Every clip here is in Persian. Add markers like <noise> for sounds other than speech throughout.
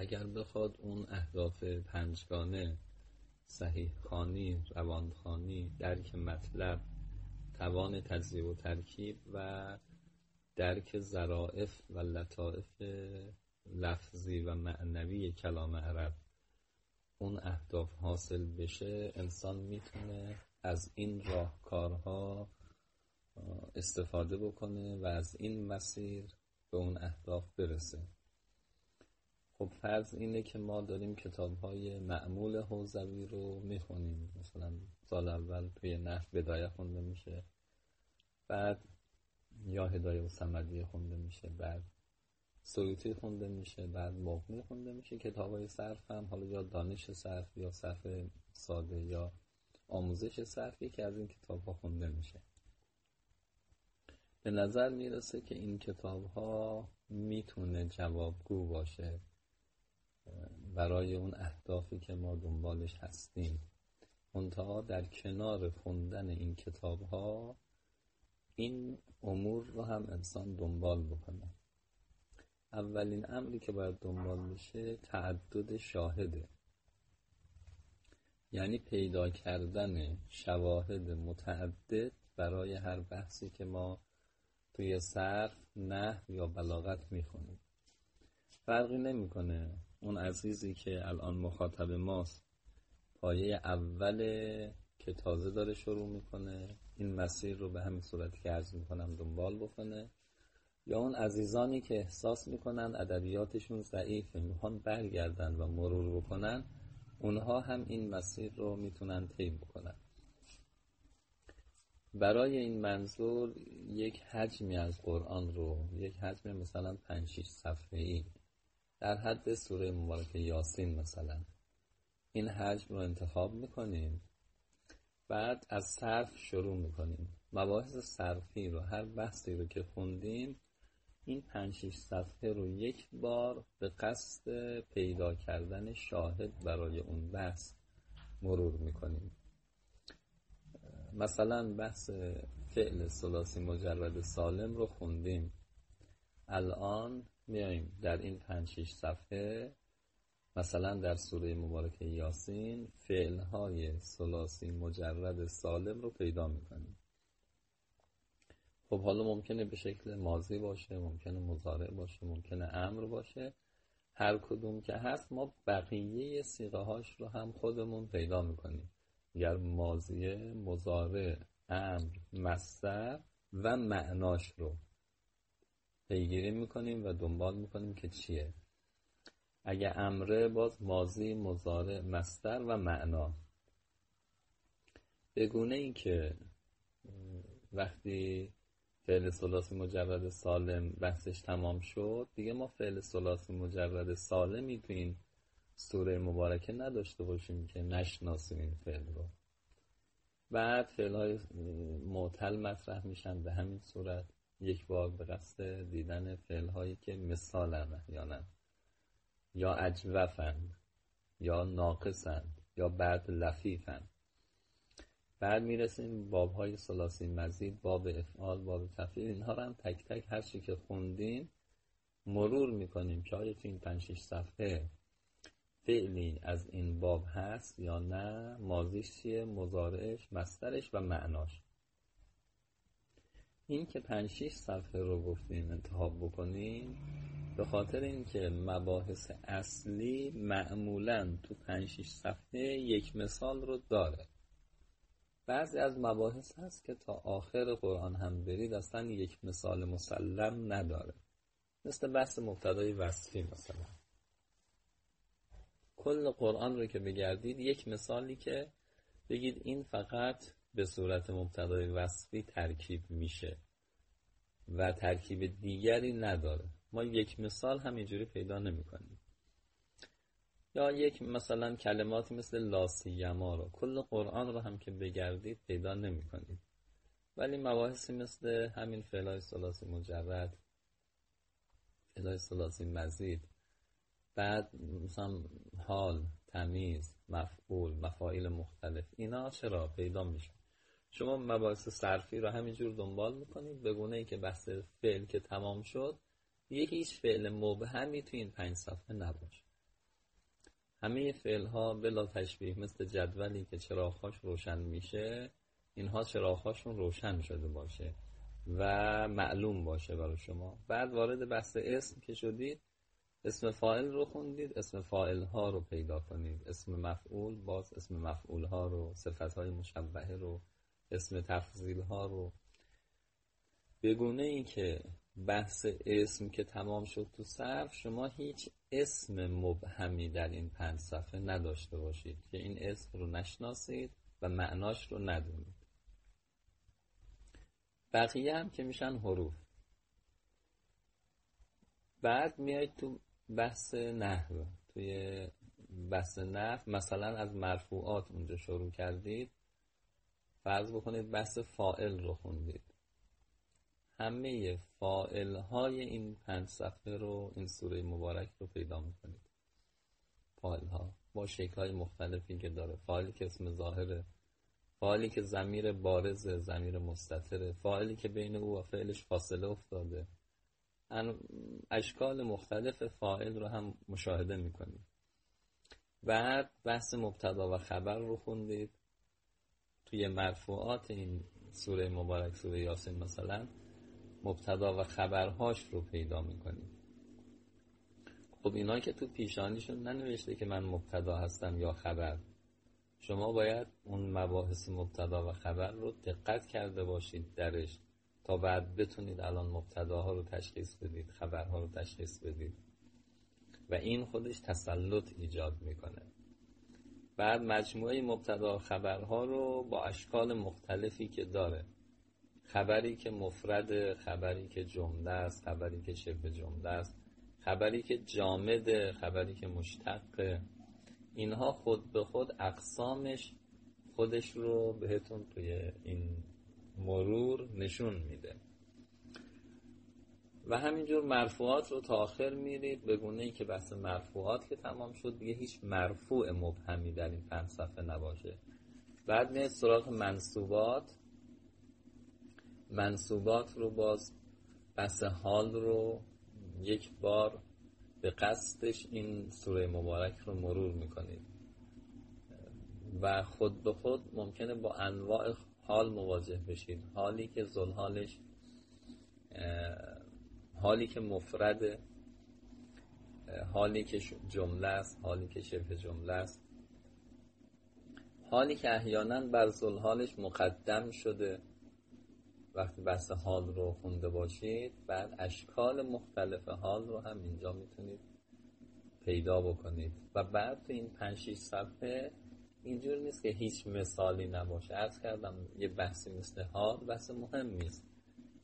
اگر بخواد اون اهداف پنجگانه صحیح خانی روانخانی درک مطلب توان تجزیه و ترکیب و درک ظرائف و لطائف لفظی و معنوی کلام عرب اون اهداف حاصل بشه انسان می‌تونه از این راهکارها استفاده بکنه و از این مسیر به اون اهداف برسه. خب فرض اینه که ما داریم کتاب های معمول حوزوی رو می‌خونیم. مثلا سال اول توی نحو بدایه خونده میشه بعد یا هدایه و سمدیه خونده میشه بعد سویتی خونده میشه بعد مغنی خونده میشه. کتاب های صرف هم حالا یا دانش صرف یا صرف ساده یا آموزش صرف یکی از این کتاب ها خونده میشه. به نظر می‌رسه که این کتاب ها می‌تونه جوابگو باشه. برای اون اهدافی که ما دنبالش هستیم. منتها در کنار خوندن این کتاب ها این امور رو هم انسان دنبال بکنه. اولین امری که باید دنبال بشه تعدد شاهده. یعنی پیدا کردن شواهد متعدد برای هر بحثی که ما توی صرف نه یا بلاغت می‌خونیم. فرقی نمی‌کنه اون عزیزی که الان مخاطب ماست پایه اول که تازه داره شروع می‌کنه این مسیر رو به همین صورتی که عرض می‌کنم دنبال بکنه. یا اون عزیزانی که احساس می‌کنن ادبیاتشون ضعیفه می‌خوان برگردن و مرور بکنن اونها هم این مسیر رو می‌تونن طی بکنن. برای این منظور یک حجمی از قرآن رو یک حجم مثلا 5 6 صفحه ای در حد سوره مبارکه یاسین مثلا. این حجم رو انتخاب می‌کنیم. بعد از صرف شروع می‌کنیم. مباحث صرفی رو هر بحثی رو که خوندیم این پنج صفحه رو یک بار به قصد پیدا کردن شاهد برای اون بحث مرور می‌کنیم. مثلا بحث فعل سلاسی مجرد سالم رو خوندیم. الان میایم در این پنج شیش صفحه مثلا در سوره مبارکه یاسین فعلهای سلاسی مجرد سالم رو پیدا می‌کنیم. خب حالا ممکنه به شکل ماضی باشه ممکنه مزارع باشه ممکنه امر باشه. هر کدوم که هست ما بقیه سیغه هاش رو هم خودمون پیدا می‌کنیم. گر ماضیه مزارع امر مصدر و معناش رو. پیگیری می‌کنیم و دنبال می‌کنیم که چیه. اگه امره باز ماضی مزارع مصدر و معنا. بگونه این که وقتی فعل سلاسی مجرد سالم بحثش تمام شد دیگه ما فعل سلاسی مجرد سالمی تو این سوره مبارکه نداشته باشیم که نشناسیم این فعل رو. بعد فعل های معتل مطرح میشن به همین صورت. یک بار به قصد دیدن فعل هایی که مثالن احیانا یا اجوفن یا ناقصن یا بعد لفیفن. بعد می‌رسیم باب های سلاسی مزید باب افعال باب تفعیل. اینها رو هم تک تک هر چی که خوندیم مرور می‌کنیم که آیا تو این پنج شش صفحه فعلی از این باب هست یا نه مازیش چیه مزارعش مسترش و معناش. این که پنج شیش صفحه رو گفتیم انتخاب بکنیم به خاطر اینکه مباحث اصلی معمولا تو پنج شیش صفحه یک مثال رو داره. بعضی از مباحث هست که تا آخر قرآن هم برید اصلا یک مثال مسلم نداره. مثل بحث مبتدای وصفی مثلا. کل قرآن رو که بگردید یک مثالی که بگید این فقط به صورت مبتدای وصفی ترکیب میشه و ترکیب دیگری نداره. ما یک مثال همینجوری پیدا نمی کنیم یا یک مثلا کلماتی مثل لاسیما رو کل قرآن رو هم که بگردید پیدا نمی کنید ولی مباحثی مثل همین فعلای سلاسی مجرد فعلای سلاسی مزید بعد مثلا حال تمیز مفعول مفاعیل مختلف اینا چرا پیدا میشه شما مباحث صرفی رو همینجور دنبال می‌کنید. به گونه ای که بحث فعل که تمام شد یه هیچ فعل مبهمی تو این پنج صفحه نباشه همه فعل ها بلا تشبیه مثل جدولی که چراغهاش روشن میشه اینها چراغهاشون روشن شده باشه و معلوم باشه برای شما. بعد وارد بحث اسم که شدید اسم فائل رو خوندید اسم فائل ها رو پیدا کنید. اسم مفعول باز اسم مفعول ها رو صفت های مشبهه رو اسم تفضیل ها رو بگونه این که بحث اسم که تمام شد تو صرف شما هیچ اسم مبهمی در این پنج صفحه نداشته باشید که این اسم رو نشناسید و معناش رو ندونید. بقیه هم که میشن حروف. بعد میاید تو بحث نحو. توی بحث نحو مثلا از مرفوعات اونجا شروع کردید. فرض بکنید بحث فائل رو خوندید. همه فائل های این پنج صفحه رو این سوره مبارک رو پیدا می‌کنید. فائل ها با شکل های مختلفی که داره. فائلی که اسم ظاهره. فائلی که زمیر بارز زمیر مستطره فائلی که بین او و فعلش فاصله افتاده. اشکال مختلف فائل رو هم مشاهده می‌کنید. بعد بحث مبتدا و خبر رو خوندید. توی مرفوعات این سوره مبارک سوره یاسین مثلا مبتدا و خبرهاش رو پیدا می‌کنید خب اینا که تو پیشانیشون ننوشته که من مبتدا هستم یا خبر. شما باید اون مباحث مبتدا و خبر رو دقت کرده باشید درش تا بعد بتونید الان مبتداها رو تشخیص بدید خبرها رو تشخیص بدید. و این خودش تسلط ایجاد می‌کنه. بعد مجموعه مبتدا خبرها رو با اشکال مختلفی که داره. خبری که مفرد خبری که جمله است خبری که شبه جمله است خبری که جامد خبری که مشتق. اینها خود به خود اقسامش خودش رو بهتون توی این مرور نشون میده. و همینجور مرفوعات رو تا آخر میرید به گونه ای که بحث مرفوعات که تمام شد دیگه هیچ مرفوع مبهمی در این پنج صفحه نباشه. بعد میاد سراغ منصوبات. منصوبات رو باز بحث حال رو یک بار به قصدش این سوره مبارک رو مرور می‌کنید. و خود به خود ممکنه با انواع حال مواجه بشید. حالی که زلحالش حالی که مفرده حالی که جمله است حالی که شبه جمله است. حالی که احیانا بر زلحالش مقدم شده. وقتی بحث حال رو خونده باشید بعد اشکال مختلف حال رو هم اینجا می‌تونید پیدا بکنید. و بعد تو این پنج شیش صفحه اینجور نیست که هیچ مثالی نباشه. ارز کردم یه بحثی مثل حال بحث مهم است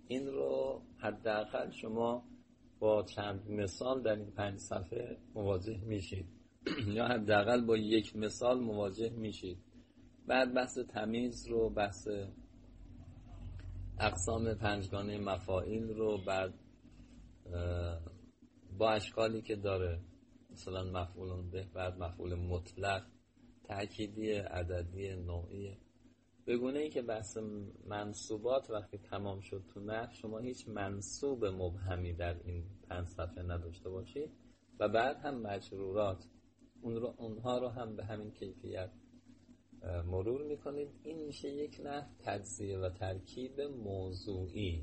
این رو حداقل شما با چند مثال در این پنج صفحه مواجه میشید. <clears throat> یا حداقل با یک مثال مواجه میشید. بعد بحث تمیز رو بحث اقسام پنجگانه مفائیل رو بعد با اشکالی که داره مثلا مفعول به بعد مفعول مطلق تأکیدی عددی نوعی بگونه ای که بحث منصوبات وقتی تمام شد تو نحو شما هیچ منصوب مبهمی در این پنج صفحه نداشته باشید و بعد هم مجرورات اون رو اونها رو هم به همین کیفیت مرور می‌کنید. این میشه یک نحو تجزیه و ترکیب موضوعی.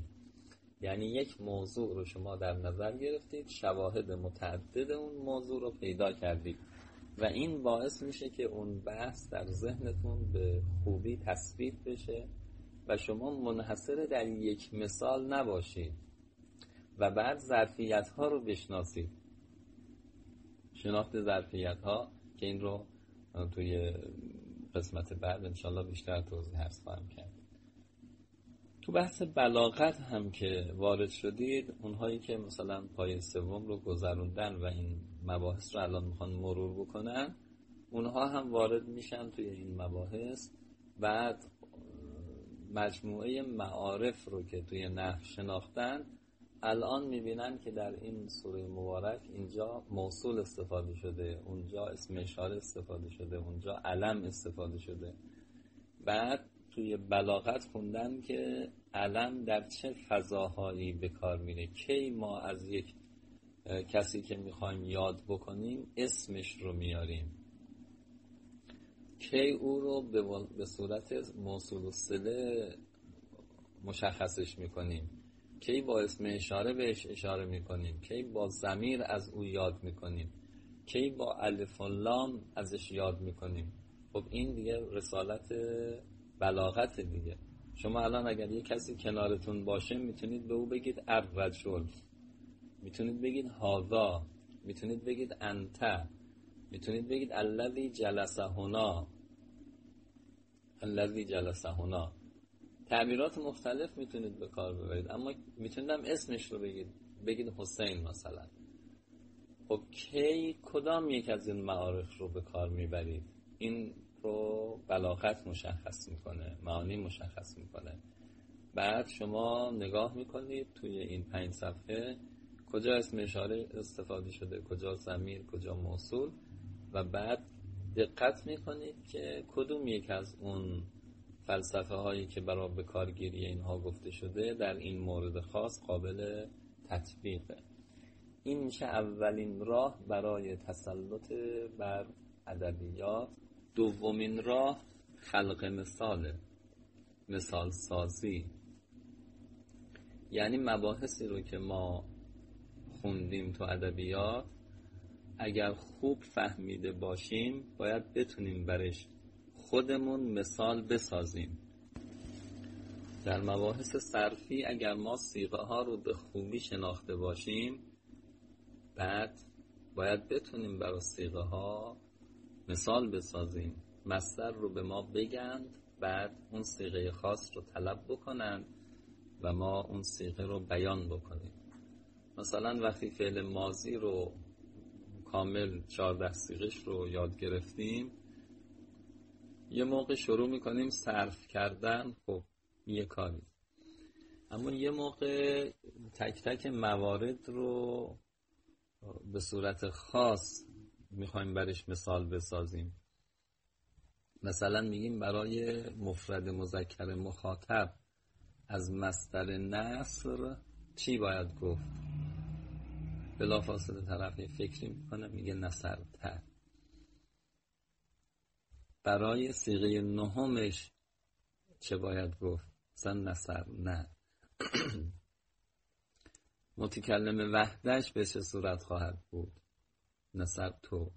یعنی یک موضوع رو شما در نظر گرفتید شواهد متعدد اون موضوع رو پیدا کردید. و این باعث میشه که اون بحث در ذهنتون به خوبی تصویب بشه و شما منحصر در یک مثال نباشید و بعد ظرفیت ها رو بشناسید. شناخت ظرفیت ها که این رو توی قسمت بعد انشالله بیشتر توضیح هست خواهم کرد. تو بحث بلاغت هم که وارد شدید اونهایی که مثلا پای سوم رو گذروندن و این مباحث رو الان می‌خوان مرور بکنن اونها هم وارد میشن توی این مباحث. بعد مجموعه معارف رو که توی نحو شناختن الان می‌بینن که در این سوره مبارک اینجا موصول استفاده شده اونجا اسم اشاره استفاده شده اونجا علم استفاده شده. بعد توی بلاغت خوندن که علم در چه فضاهایی به کار میره کی ما از یک کسی که می‌خوایم یاد بکنیم اسمش رو میاریم. کی او رو به صورت موصول سله مشخصش می‌کنیم. کی با اسم اشاره بهش اشاره می‌کنیم. کی با زمیر از او یاد می‌کنیم. کی با الف و لام ازش یاد می‌کنیم. خب این دیگه رسالت بلاغت دیگه. شما الان اگر یه کسی کنارتون باشه می‌تونید به او بگید الرجل می‌تونید بگید هاذا می‌تونید بگید انت می‌تونید بگید الذی جلسه هنا الذی جلسه هنا تعبیرات مختلف می‌تونید به کار ببرید اما می‌تونید هم اسمش رو بگید. بگید حسین مثلا. خب کی کدام یک از این معارف رو به کار می‌برید؟ این رو بلاغت مشخص می‌کنه معانی مشخص می‌کنه. بعد شما نگاه می‌کنید توی این پنج صفحه کجا اسم اشاره استفاده شده؟ کجا زمیر کجا موصول؟ و بعد دقت می‌کنید که کدوم یک از اون فلسفه هایی که برای به کارگیری اینها گفته شده در این مورد خاص قابل تطبیقه. این میشه اولین راه برای تسلط بر ادبیات. دومین راه خلق مثاله مثال سازی یعنی مباحثی رو که ما خوندیم تو ادبیات اگر خوب فهمیده باشیم باید بتونیم برش خودمون مثال بسازیم. در مباحث صرفی اگر ما سیغه ها رو به خوبی شناخته باشیم بعد باید بتونیم برای سیغه ها مثال بسازیم. مصدر رو به ما بگند بعد اون سیغه خاص رو طلب بکنند و ما اون سیغه رو بیان بکنیم. مثلا وقتی فعل مازی رو کامل چهارده سیغش رو یاد گرفتیم یه موقع شروع می‌کنیم صرف کردن خب یه کاری. اما یه موقع تک تک موارد رو به صورت خاص می‌خوایم برش مثال بسازیم. مثلا میگیم برای مفرد مذکر مخاطب از مستر نصر چی باید گفت؟ بلا فاصله طرف فکری می‌کنه میگه نصر تر برای سیغه نهمش چه باید گفت؟ مثلا نصر نه. <clears throat> متکلم وحدش به چه صورت خواهد بود؟ نصر تو.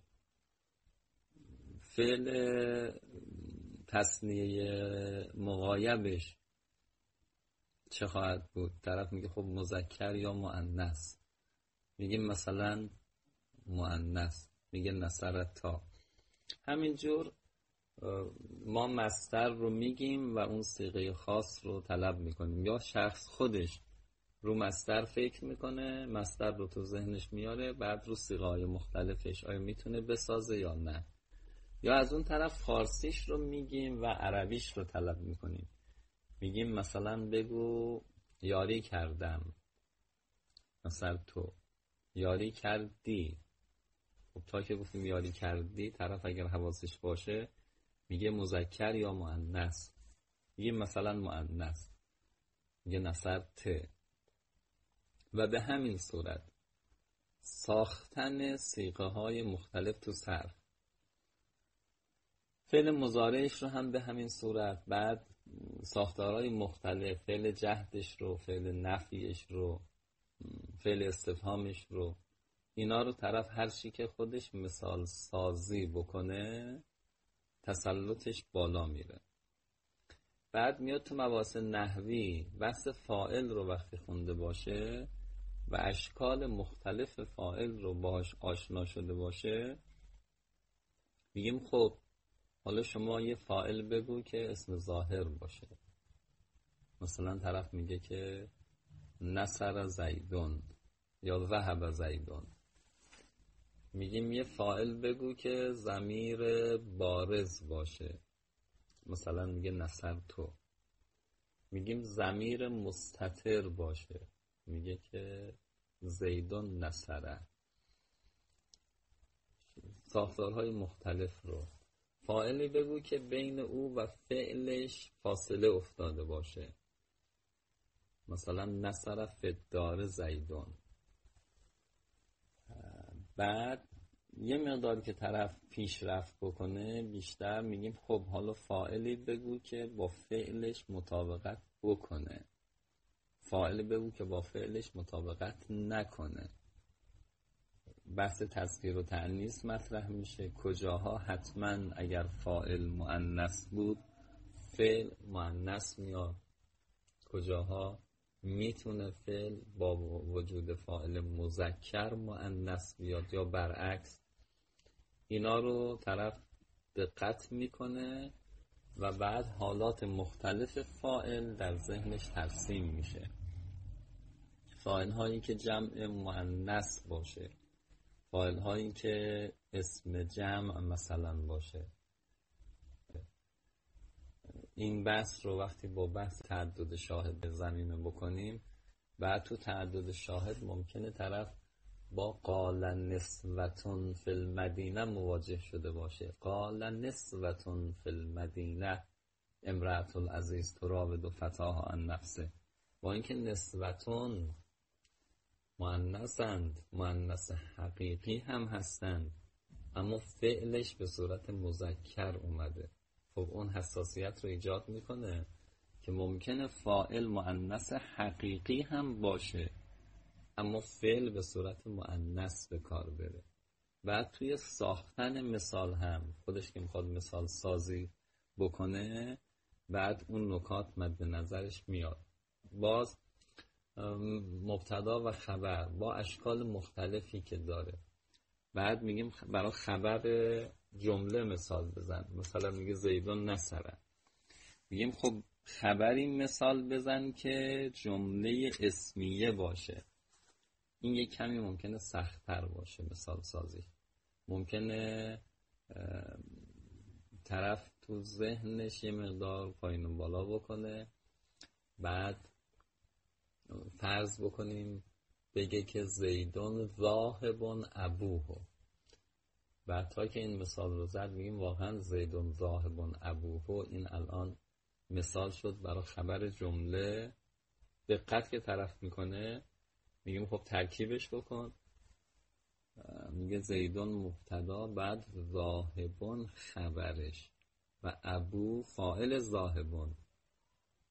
فعل تصنیه مغایبش چه خواهد بود؟ طرف میگه خب مذکر یا مؤنث؟ میگه مثلا مؤنث. میگه نصرت تا همینجور ما مستر رو میگیم و اون سیغه خاص رو طلب می‌کنیم. یا شخص خودش رو مستر فکر می‌کنه مستر رو تو ذهنش میاره بعد رو سیغه های مختلفش آیا می‌تونه بسازه یا نه؟ یا از اون طرف فارسیش رو میگیم و عربیش رو طلب می‌کنیم. میگیم مثلا بگو یاری کردم مثلا تو. یاری کردی. خب تا که گفتیم یاری کردی طرف اگر حواسش باشه میگه مذکر یا مؤنث. میگه مثلا مؤنث. میگه نصر ت. و به همین صورت ساختن سیقه های مختلف تو صرف فعل مزارعش رو هم به همین صورت. بعد ساختارهای مختلف فعل جهدش رو فعل نفیش رو فعل استفهامش رو اینا رو طرف هر چی که خودش مثال سازی بکنه تسلطش بالا میره. بعد میاد تو مواس نحوی وصف فائل رو وقتی خونده باشه و اشکال مختلف فائل رو باش آشنا شده باشه میگیم خب حالا شما یه فائل بگو که اسم ظاهر باشه. مثلا طرف میگه که نصر زیدون یا ذهب زیدون. میگیم یه فائل بگو که زمیر بارز باشه. مثلا میگه نصر تو. میگیم زمیر مستطر باشه. میگه که زیدون نصره. ساختارهای مختلف رو فائلی بگو که بین او و فعلش فاصله افتاده باشه. مثلا نصر فدار زیدون بعد یه مقداری که طرف پیشرفت بکنه بیشتر میگیم خب حالا فائلی بگو که با فعلش مطابقت بکنه. فاعلی بگو که با فعلش مطابقت نکنه. بحث تذکیر و تعنیس مطرح میشه. کجاها حتما اگر فائل معنس بود فعل معنس میاد. کجاها می‌تونه فعل با وجود فاعل مذکر معنس بیاد یا برعکس. اینا رو طرف دقت می‌کنه و بعد حالات مختلف فائل در ذهنش ترسیم میشه. فائل هایی که جمع معنس باشه. فایل هایی که اسم جمع مثلا باشه. این بحث رو وقتی با بحث تعدد شاهد به زمینه بکنیم بعد تو تعدد شاهد ممکنه طرف با قال نسوتون فی المدینه مواجه شده باشه. قال نسوتون فی المدینه امرأت العزیز تراود و فتاها عن نفسه. با اینکه نسوتون معنسند معنس حقیقی هم هستند. اما فعلش به صورت مذکر اومده. خب اون حساسیت رو ایجاد می‌کنه که ممکنه فائل معنس حقیقی هم باشه اما فعل به صورت معنس به کار بره. بعد توی ساختن مثال هم خودش که می‌خواد مثال سازی بکنه بعد اون نکات مد نظرش میاد. باز مبتدا و خبر با اشکال مختلفی که داره. بعد میگیم برای خبر جمله مثال بزن. مثلا میگه زیدون نصره. میگیم خب خبری مثال بزن که جمله اسمیه باشه. این یک کمی ممکنه سختتر باشه مثال سازی. ممکنه طرف تو ذهنش یه مقدار پایین و بالا بکنه. بعد فرض بکنیم بگه که زیدون ذاهبون ابوه بعد تا که این مثال رو زد میگیم واقعا زیدون ذاهبون ابوه این الان مثال شد برای خبر جمله. دقت که طرف می‌کنه میگیم خب ترکیبش بکن. میگه زیدون مبتدا بعد ذاهبون خبرش و ابو فائل ذاهبون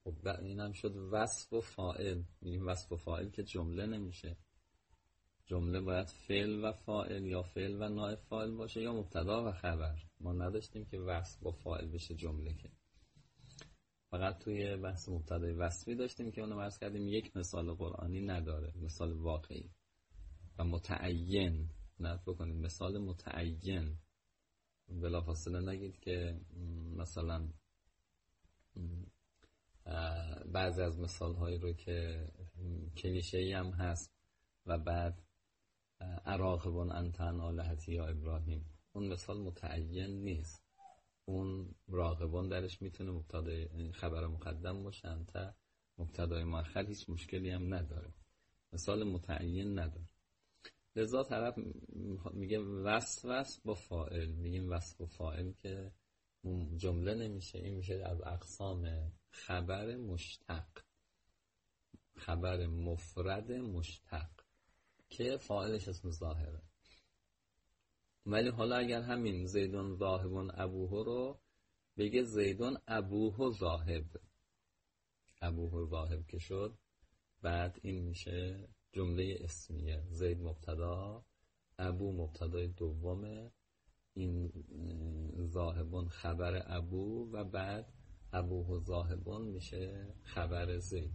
خب این هم شد وصف و فائل میگیم وصف و فائل که جمله نمیشه. جمله باید فعل و فائل یا فعل و نائب فائل باشه یا مبتدا و خبر. ما نداشتیم که وصف و فائل بشه جمله که. فقط توی بحث مبتدای وصفی داشتیم که اونو مرز کردیم یک مثال قرآنی نداره مثال واقعی. و متعین نت بکنیم مثال متعین. بلافاصله نگید که مثلا بعضی از مثال هایی رو که کلیشه هم هست و بعد عراقبون انتن آلهتی یا ابراهیم. اون مثال متعین نیست. اون راقبان درش می‌تونه مبتدای خبر مقدم باشن تا مبتدای مؤخر هیچ مشکلی هم نداره. مثال متعین نداره. لذا طرف میگه وصف با فائل میگیم وصف و فائل که جمله نمیشه. این میشه از اقسام خبر مشتق. خبر مفرد مشتق. که فاعلش اسم ظاهره. ولی حالا اگر همین زیدون ذاهبون ابوه رو بگه زیدون ابوه ذاهب ابوه ذاهب که شد بعد این میشه جمله اسمیه. زید مبتدا ابو مبتدای دومه. این ذاهبون خبر ابو و بعد ابوه زاهبون میشه خبر زید.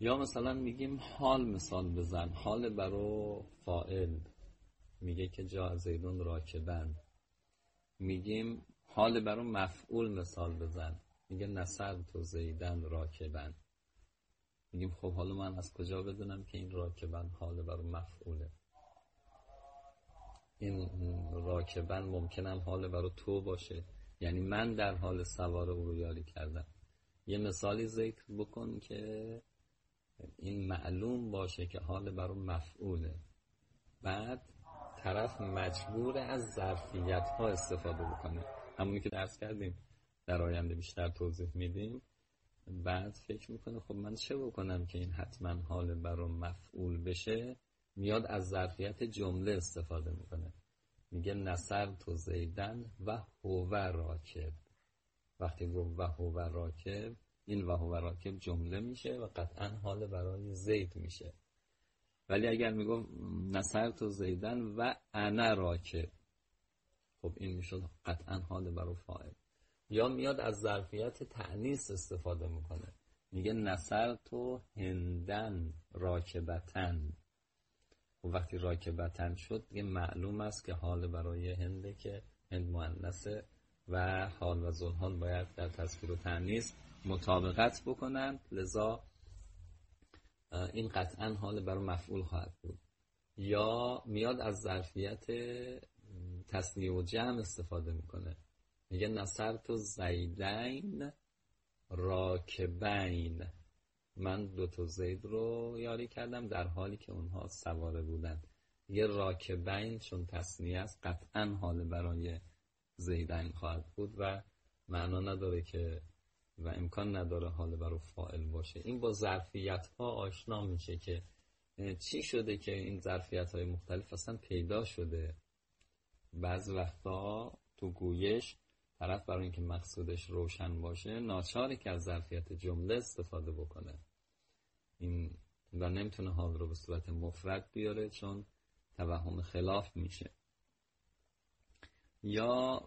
یا مثلا میگیم حال مثال بزن. حال برو فائل میگه که جا زیدون راکبن. میگیم حال برو مفعول مثال بزن. میگه نصر تو زیدن راکبن. میگیم خب حالا من از کجا بدونم که این راکبن حال برو مفعوله؟ این راکبن ممکنم حال برای تو باشه. یعنی من در حال سوار او رو یاری کردم یه مثالی ذکر بکن که این معلوم باشه که حال برای مفعوله. بعد طرف مجبور از ظرفیت ها استفاده بکنه. همونی که درس کردیم در آینده بیشتر توضیح میدیم. بعد فکر می‌کنه خب من چه بکنم که این حتما حال برای مفعول بشه؟ میاد از ظرفیت جمله استفاده می‌کنه. میگه نصر تو زیدن و هو راکب. وقتی گفت و هو راکب این و هو راکب جمله میشه و قطعا حال برای زید میشه. ولی اگر میگم نصر تو زیدن و انا راکب خب این می‌شد قطعا حال برای فاعل. یا میاد از ظرفیت تعنیس استفاده می‌کنه. میگه نصر تو هندن راکبتن. و وقتی راکبتن شد دیگه معلوم است که حال برای هنده که هند مؤنثه و حال و زلحال باید در تصویر و تنیس مطابقت بکنند. لذا این قطعا حال برای مفعول خواهد بود. یا میاد از ظرفیت تصنیه و جمع استفاده می‌کنه. میگه نصر تو زیدین راکبین. من دو تا زید رو یاری کردم در حالی که اونها سواره بودن. یه راکبین چون تصنیه است قطعا حال برای زیدین خواهد بود و معنا نداره که و امکان نداره حال برای فائل باشه. این با ظرفیت ها آشنا میشه که چی شده که این ظرفیت های مختلف اصلا پیدا شده؟ بعض وقتا تو گویش طرف برای اینکه مقصودش روشن باشه ناچاری که از ظرفیت جمله استفاده بکنه. این و نمی‌تونه حال رو به صورت مفرد بیاره چون توهم خلاف میشه. یا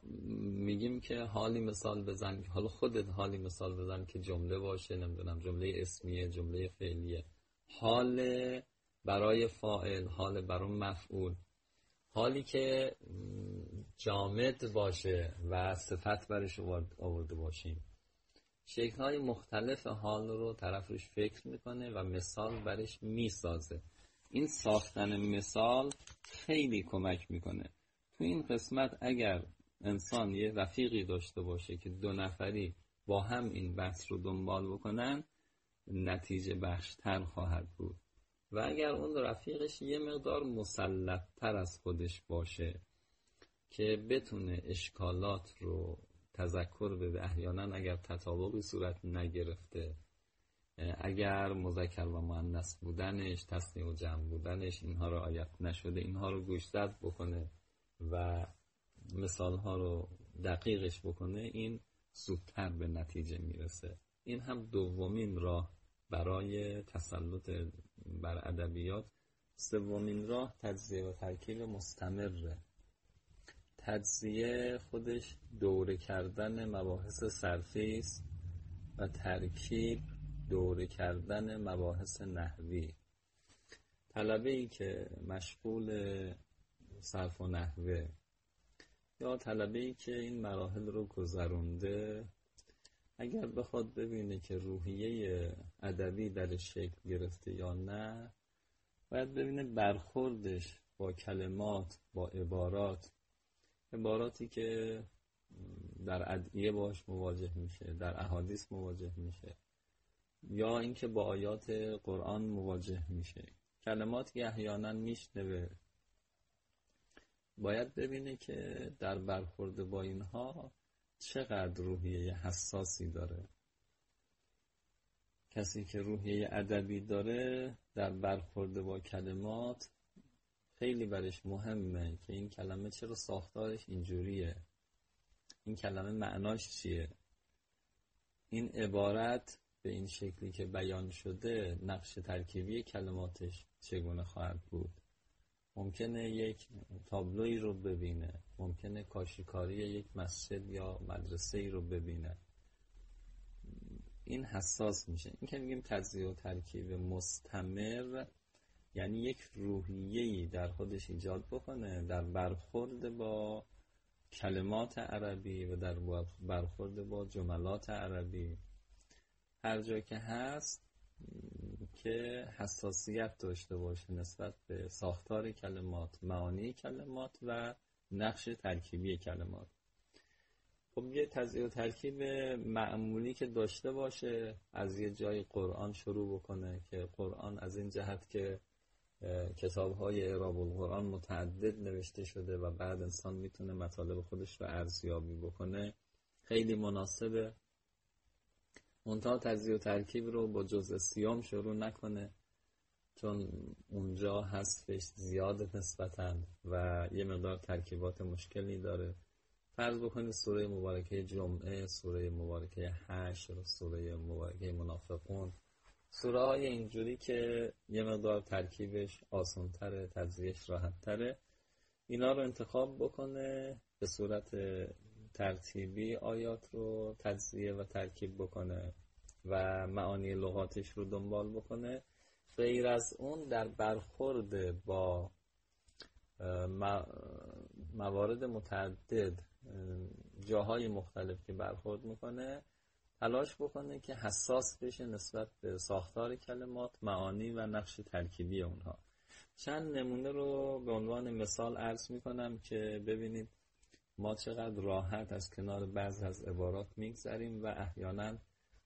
میگیم که حالی مثال بزن حالا خودت حالی مثال بزن که جمله باشه نمی‌دونم جمله اسمیه جمله فعلیه. حال برای فائل حال برای مفعول. حالی که جامد باشه و صفت برش آورده باشیم. شکل های مختلف حال رو طرفش فکر می‌کنه و مثال برش می‌سازه. این ساختن مثال خیلی کمک می‌کنه. تو این قسمت اگر انسان یه رفیقی داشته باشه که دو نفری با هم این بحث رو دنبال بکنن نتیجه بخشتر خواهد بود. و اگر اون رفیقش یه مقدار مسلطتر از خودش باشه که بتونه اشکالات رو تذکر بده احیانا اگر تطابقی صورت نگرفته اگر مذکر و مؤنث بودنش تصنیع و جمع بودنش اینها رو آیت نشده اینها رو گوشزد بکنه و مثال ها رو دقیقش بکنه این زودتر به نتیجه می‌رسه. این هم دومین راه برای تسلط بر ادبیات سومین راه تجزیه و ترکیب مستمره. تجزیه خودش دوره کردن مباحث صرفی است و ترکیب دوره کردن مباحث نحوی. طلبه ای که مشغول صرف و نحوه یا طلبه ای که این مراحل رو گذرونده اگر بخواد ببینه که روحیه ادبی در شکل گرفته یا نه باید ببینه برخوردش با کلمات با عبارات. عباراتی که در ادعیه باش مواجه میشه در احادیث مواجه میشه یا اینکه با آیات قرآن مواجه میشه. کلماتی که احیانا میشنوه باید ببینه که در برخورد با اینها چقدر روحیه حساسی داره. کسی که روحیه ادبی داره در برخورد با کلمات خیلی برش مهمه که این کلمه چرا ساختارش اینجوریه. این کلمه معناش چیه؟ این عبارت به این شکلی که بیان شده نقش ترکیبی کلماتش چگونه خواهد بود؟ ممکنه یک تابلوی رو ببینه ممکنه کاشیکاری یک مسجد یا مدرسه ای رو ببینه. این حساس میشه. این که میگیم تجزیه و ترکیب مستمر یعنی یک روحیه‌ای در خودش ایجاد بکنه در برخورد با کلمات عربی و در برخورد با جملات عربی. هر جا که هست که حساسیت داشته باشه نسبت به ساختار کلمات معانی کلمات و نقش ترکیبی کلمات. خب یه تزیه و ترکیب معمولی که داشته باشه از یه جای قرآن شروع بکنه که قرآن از این جهت که کتاب های اعراب القرآن متعدد نوشته شده و بعد انسان می‌تونه مطالب خودش رو ارزیابی بکنه خیلی مناسبه. منتها تجزیه و ترکیب رو با جزء سیام شروع نکنه چون اونجا حذفش زیاد نسبتا و یه مقدار ترکیبات مشکلی داره. فرض بکنید سوره مبارکه جمعه سوره مبارکه حشر سوره مبارکه منافقون. سوره های اینجوری که یه مقدار ترکیبش آسانتره تجزیهش راحتتره. اینا رو انتخاب بکنه به صورت ترتیبی آیات رو تجزیه و ترکیب بکنه و معانی لغاتش رو دنبال بکنه. غیر از اون در برخورد با موارد متعدد جاهای مختلف که برخورد می‌کنه تلاش بکنه که حساس بشه نسبت به ساختار کلمات معانی و نقش ترکیبی اونها. چند نمونه رو به عنوان مثال عرض می‌کنم که ببینید ما چقدر راحت از کنار بعض از عبارات میگذریم و احیانا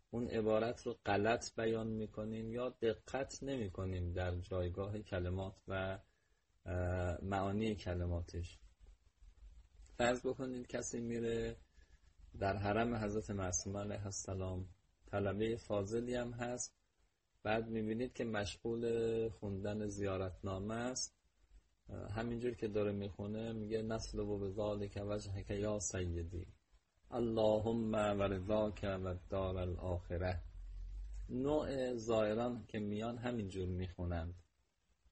اون عبارت رو غلط بیان می‌کنیم یا دقت نمی‌کنیم در جایگاه کلمات و معانی کلماتش. فرض بکنید کسی میره در حرم حضرت معصومه علیه السلام طلبه فاضلی هم هست. بعد می‌بینید که مشغول خوندن زیارتنامه است. همینجور که داره می‌خونه میگه نسل و به ذالک وجهک یا سیدی. اللهم و رضاک و دار الاخره. نوع زائران که میان همینجور می‌خونند.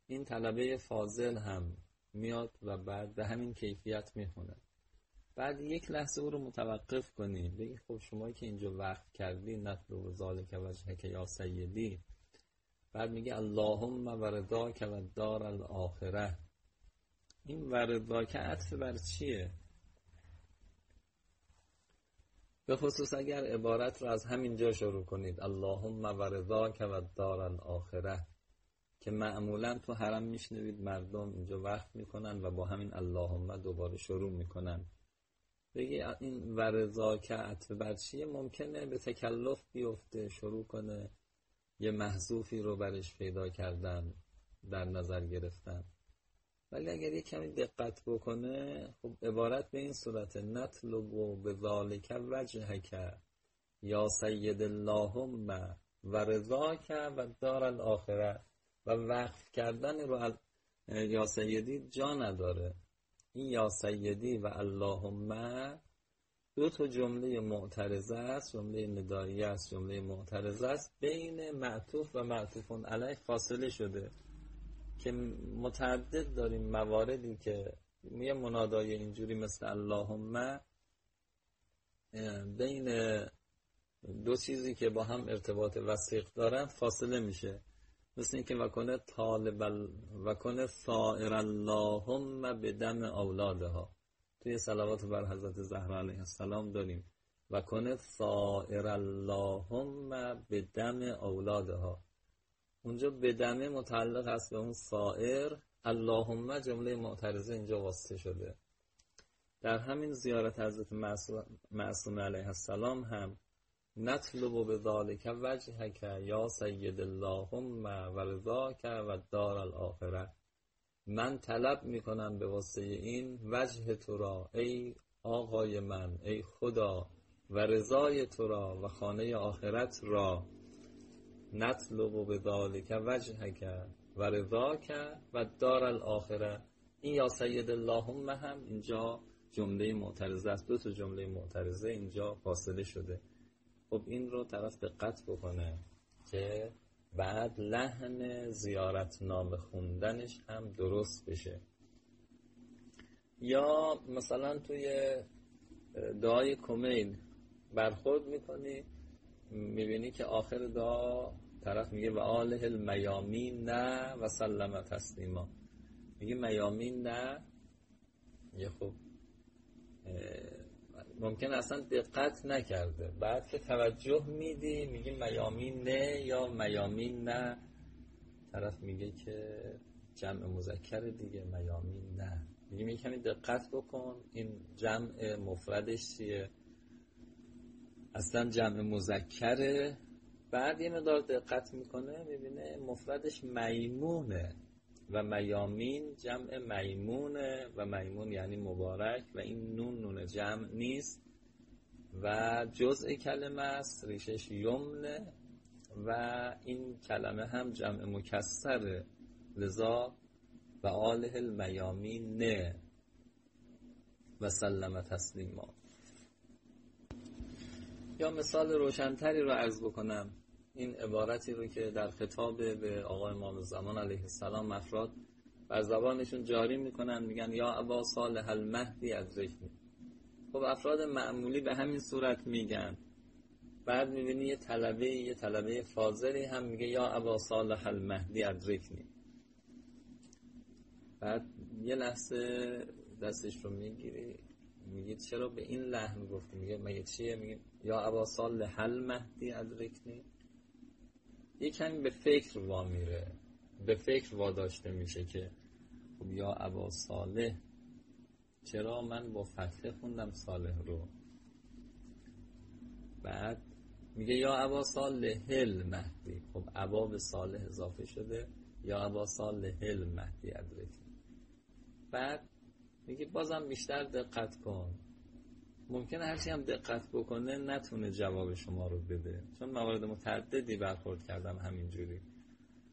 این طلبه فاضل هم میاد و بعد به همین کیفیت می‌خونه. بعد یک لحظه او رو متوقف کنی. بگی خب شما که اینجا وقت کردی نطلب و ذالک وجهک یا سیدی. بعد میگه اللهم ورداک و دار الاخره. این ورداک عطف بر چیه؟ به خصوص اگر عبارت رو از همین جا شروع کنید. اللهم ورداک و دار الاخره. که معمولا تو حرم میشنوید مردم اینجا وقت می‌کنن و با همین اللهم دوباره شروع می‌کنن. بگی این ورزا که عطف بر چیه؟ ممکنه به تکلف بیفته شروع کنه یه محذوفی رو برش پیدا کردن در نظر گرفتن. ولی اگر یه کمی دقت بکنه خب عبارت به این صورت نطلب و به ذالک وجهک یا سید اللهم و رضاک و دار الاخره. و وقف کردن رو یا سیدی جا نداره. این یا سیدی و اللهم دو تا جمله معترضه است جمله ندایی است جمله معترضه است. بین معطوف و معطوفون علیه فاصله شده که متعدد داریم مواردی که یه منادای اینجوری مثل اللهم بین دو چیزی که با هم ارتباط وسیق دارن فاصله میشه. مثل اینکه وکنه طالب وکنه ثائر اللهم به دم اولادها. توی صلوات بر حضرت زهرا علیه السلام داریم. و کنه ثائر اللهم به دم اولادها. اونجا به دمه متعلق هست به اون ثائر اللهم جمله معترضه اینجا واسطه شده. در همین زیارت حضرت معصوم علیه السلام هم نطلب به ذالک وجهک یا سید اللهم و رضاک و دار الاخره من طلب می‌کنم به واسطه این وجه تو را ای آقای من ای خدا و رضای تو را و خانه آخرت را. نطلب به ذالک وجهک و رضاک و دار الاخره این یا سید اللهم هم اینجا جمله معترضه است. دو تا جمله معترضه اینجا فاصله شده. خب این رو طرف دقت بکنه که بعد لحن زیارت نام خوندنش هم درست بشه. یا مثلا توی دعای کمیل برخورد می‌کنی می‌بینی که آخر دعا طرف میگه و آله المیامین نه و سلم تسلیما. میگه میامین نه؟ یه خب ممکن اصلا دقت نکرده. بعد که توجه میدی میگه میامین نه یا میامین نه. طرف میگه که جمع مذکر دیگه میامین نه. میگه می کمی دقت بکن این جمع مفردش چیه؟ اصلا جمع مذکره. بعد یه مدار دقت می‌کنه می‌بینه مفردش میمونه. و میامین جمع میمونه و میمون یعنی مبارک و این نون نون جمع نیست و جزء کلمه است ریشش یمنه و این کلمه هم جمع مکسره لذا و آله المیامین نه و سلم تسلیما. یا مثال روشنتری رو عرض بکنم. این عبارتی رو که در خطاب به آقای امام زمان علیه السلام افراد بر زبانشون جاری می‌کنن میگن یا ابا صالح المهدی از ذکری خب افراد معمولی به همین صورت میگن. بعد می‌بینی یه طلبه یه طلبه فاضلی هم میگه یا ابا صالح المهدی ادرکنی بعد یه لحظه دستش رو می‌گیری میگه چرا به این لحن گفتی؟ میگه مگه چیه؟ میگه یا ابا صالح المهدی ادرکنی یه به فکر وامیره به فکر واداشته میشه که خب یا ابا صالح چرا من با فتحه خوندم صالح رو؟ بعد میگه یا ابا صالح المهدی. خب ابا به صالح اضافه شده یا ابا صالح المهدی ادرکی بعد میگه بازم بیشتر دقت کن. ممکنه هرچی هم دقت بکنه نتونه جواب شما رو بده. چون موارد متعددی برخورد کردم همینجوری.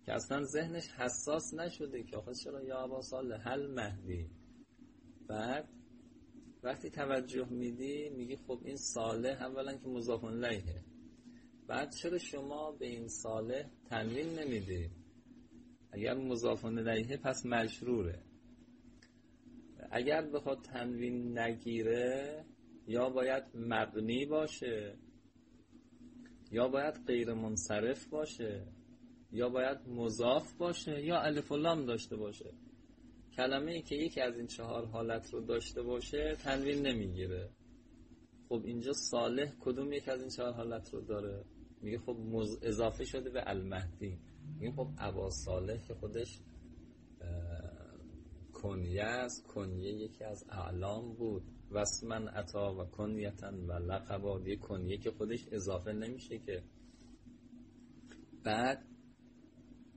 که اصلا ذهنش حساس نشده که آخه چرا یا ابا صالح هل مهدی؟ بعد وقتی توجه میدی میگی خب این صالح اولا که مضاف الیه بعد چرا شما به این صالح تنوین نمیدی؟ اگر مضاف الیه پس مشروره اگر بخواد تنوین نگیره یا باید مبنی باشه یا باید غیر منصرف باشه یا باید مضاف باشه یا الف و لام داشته باشه. کلمه ای که یکی از این چهار حالت رو داشته باشه تنوین نمی‌گیره. خب اینجا صالح کدوم یک از این چهار حالت رو داره؟ میگه خب اضافه شده به المهدی. میگه خب ابا صالح که خودش کنیه است. کنیه یکی از اعلام بود. وسمن عطا و کنیتن و لقبا یه کنیه که خودش اضافه نمیشه که بعد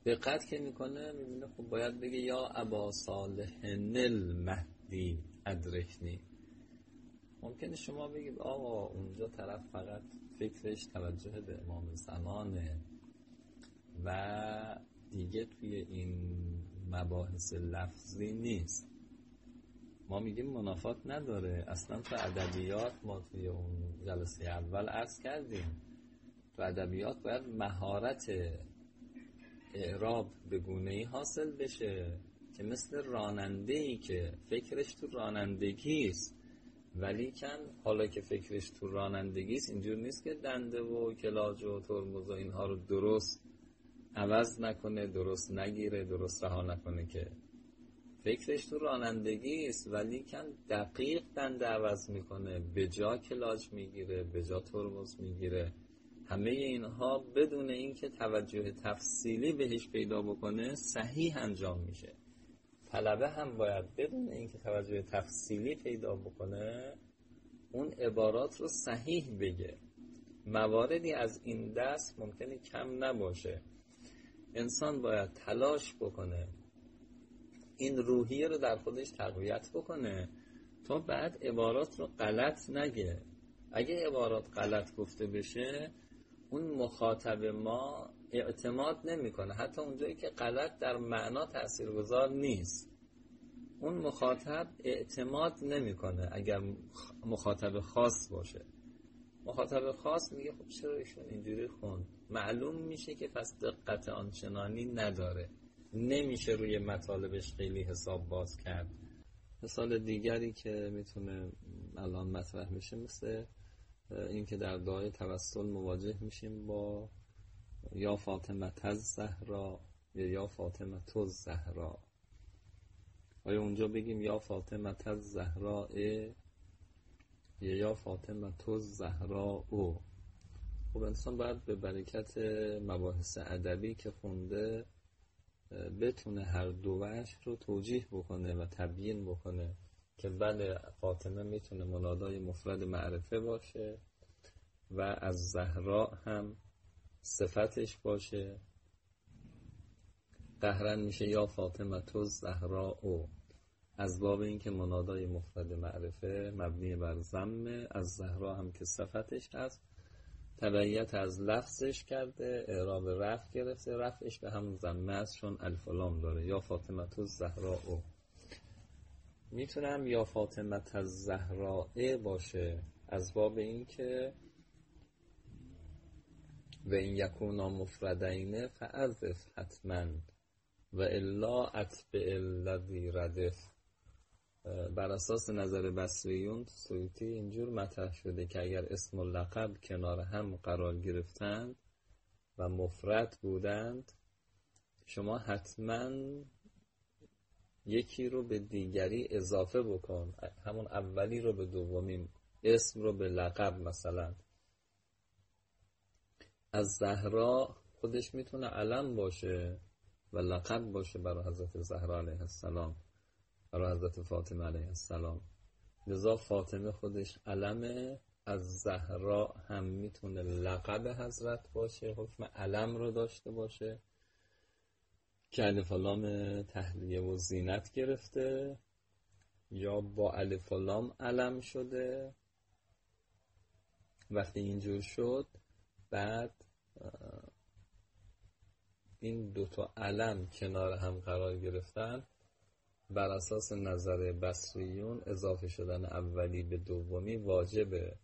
دقت که می‌کنه می‌بینه خب باید بگه یا ابا صالح نل مهدی ادرکنی. ممکنه شما بگید آقا اونجا طرف فقط فکرش توجه به امام زمانه و دیگه توی این مباحث لفظی نیست. ما میگیم منافات نداره. اصلا تو ادبیات ما توی اون جلسه اول عرض کردیم. تو ادبیات باید مهارت اعراب به گونه ای حاصل بشه که مثل راننده ای که فکرش تو رانندگی است ولی کن حالا که فکرش تو رانندگی است اینجور نیست که دنده و کلاج و ترمز و اینها رو درست عوض نکنه درست نگیره درست رها نکنه که فکرش تو رانندگی است ولی کن دقیق دنده عوض می‌کنه. به جا کلاج می‌گیره به جا ترمز می‌گیره. همه اینها بدون اینکه توجه تفصیلی بهش پیدا بکنه صحیح انجام میشه. طلبه هم باید بدون اینکه توجه تفصیلی پیدا بکنه اون عبارات رو صحیح بگه. مواردی از این دست ممکنه کم نباشه. انسان باید تلاش بکنه. این روحیه رو در خودش تقویت بکنه. تا بعد عبارات رو غلط نگه. اگه عبارات غلط گفته بشه اون مخاطب ما اعتماد نمی‌کنه. حتی اونجایی که غلط در معنا تاثیرگذار نیست. اون مخاطب اعتماد نمی‌کنه اگر مخاطب خاص باشه. مخاطب خاص میگه خب چرا ایشون اینجوری خوند؟ معلوم میشه که پس دقت آنچنانی نداره. نمیشه روی مطالبش خیلی حساب باز کرد. مثال دیگری که می‌تونه الان مطرح بشه مثل اینکه در دعای توسل مواجه میشیم با یا فاطمه تز زهرا یا یا فاطمه توز زهرا آیا اونجا بگیم یا فاطمه تز زهرا ای یا یا فاطمه توز زهرا او؟ خب انسان باید به برکت مباحث ادبی که خونده بتونه هر دو وجه رو توجیه بکنه و تبیین بکنه که بله فاطمه می‌تونه منادای مفرد معرفه باشه و از زهرا هم صفتش باشه. قهرن میشه یا فاطمه تو زهرا او. از باب اینکه منادای مفرد معرفه مبنی بر زمه از زهرا هم که صفتش هست. تبعیت از لفظش کرده اعراب رفع گرفته رفعش به همون زمه است چون الفلام داره. یا فاطمت زهرا او می‌تونم یا فاطمت از زهرا باشه؟ از باب این که و این یکونا مفردینه فعذف حتما و الا اتبع الذی ردف. بر اساس نظر بصریون سویتی اینجور مطرح شده که اگر اسم و لقب کنار هم قرار گرفتند و مفرد بودند شما حتما یکی رو به دیگری اضافه بکن. همون اولی رو به دومی اسم رو به لقب مثلا. از زهرا خودش می‌تونه علم باشه و لقب باشه برای حضرت زهرا علیه السلام. برای حضرت فاطمه علیه السلام. لذا فاطمه خودش علمه از زهرا هم می‌تونه لقب حضرت باشه حکم علم رو داشته باشه. که الفلام تحلیه و زینت گرفته یا با الفلام علم شده. وقتی اینجور شد بعد این دوتا علم کنار هم قرار گرفتن. بر اساس نظر بصریون اضافه شدن اولی به دومی واجبه.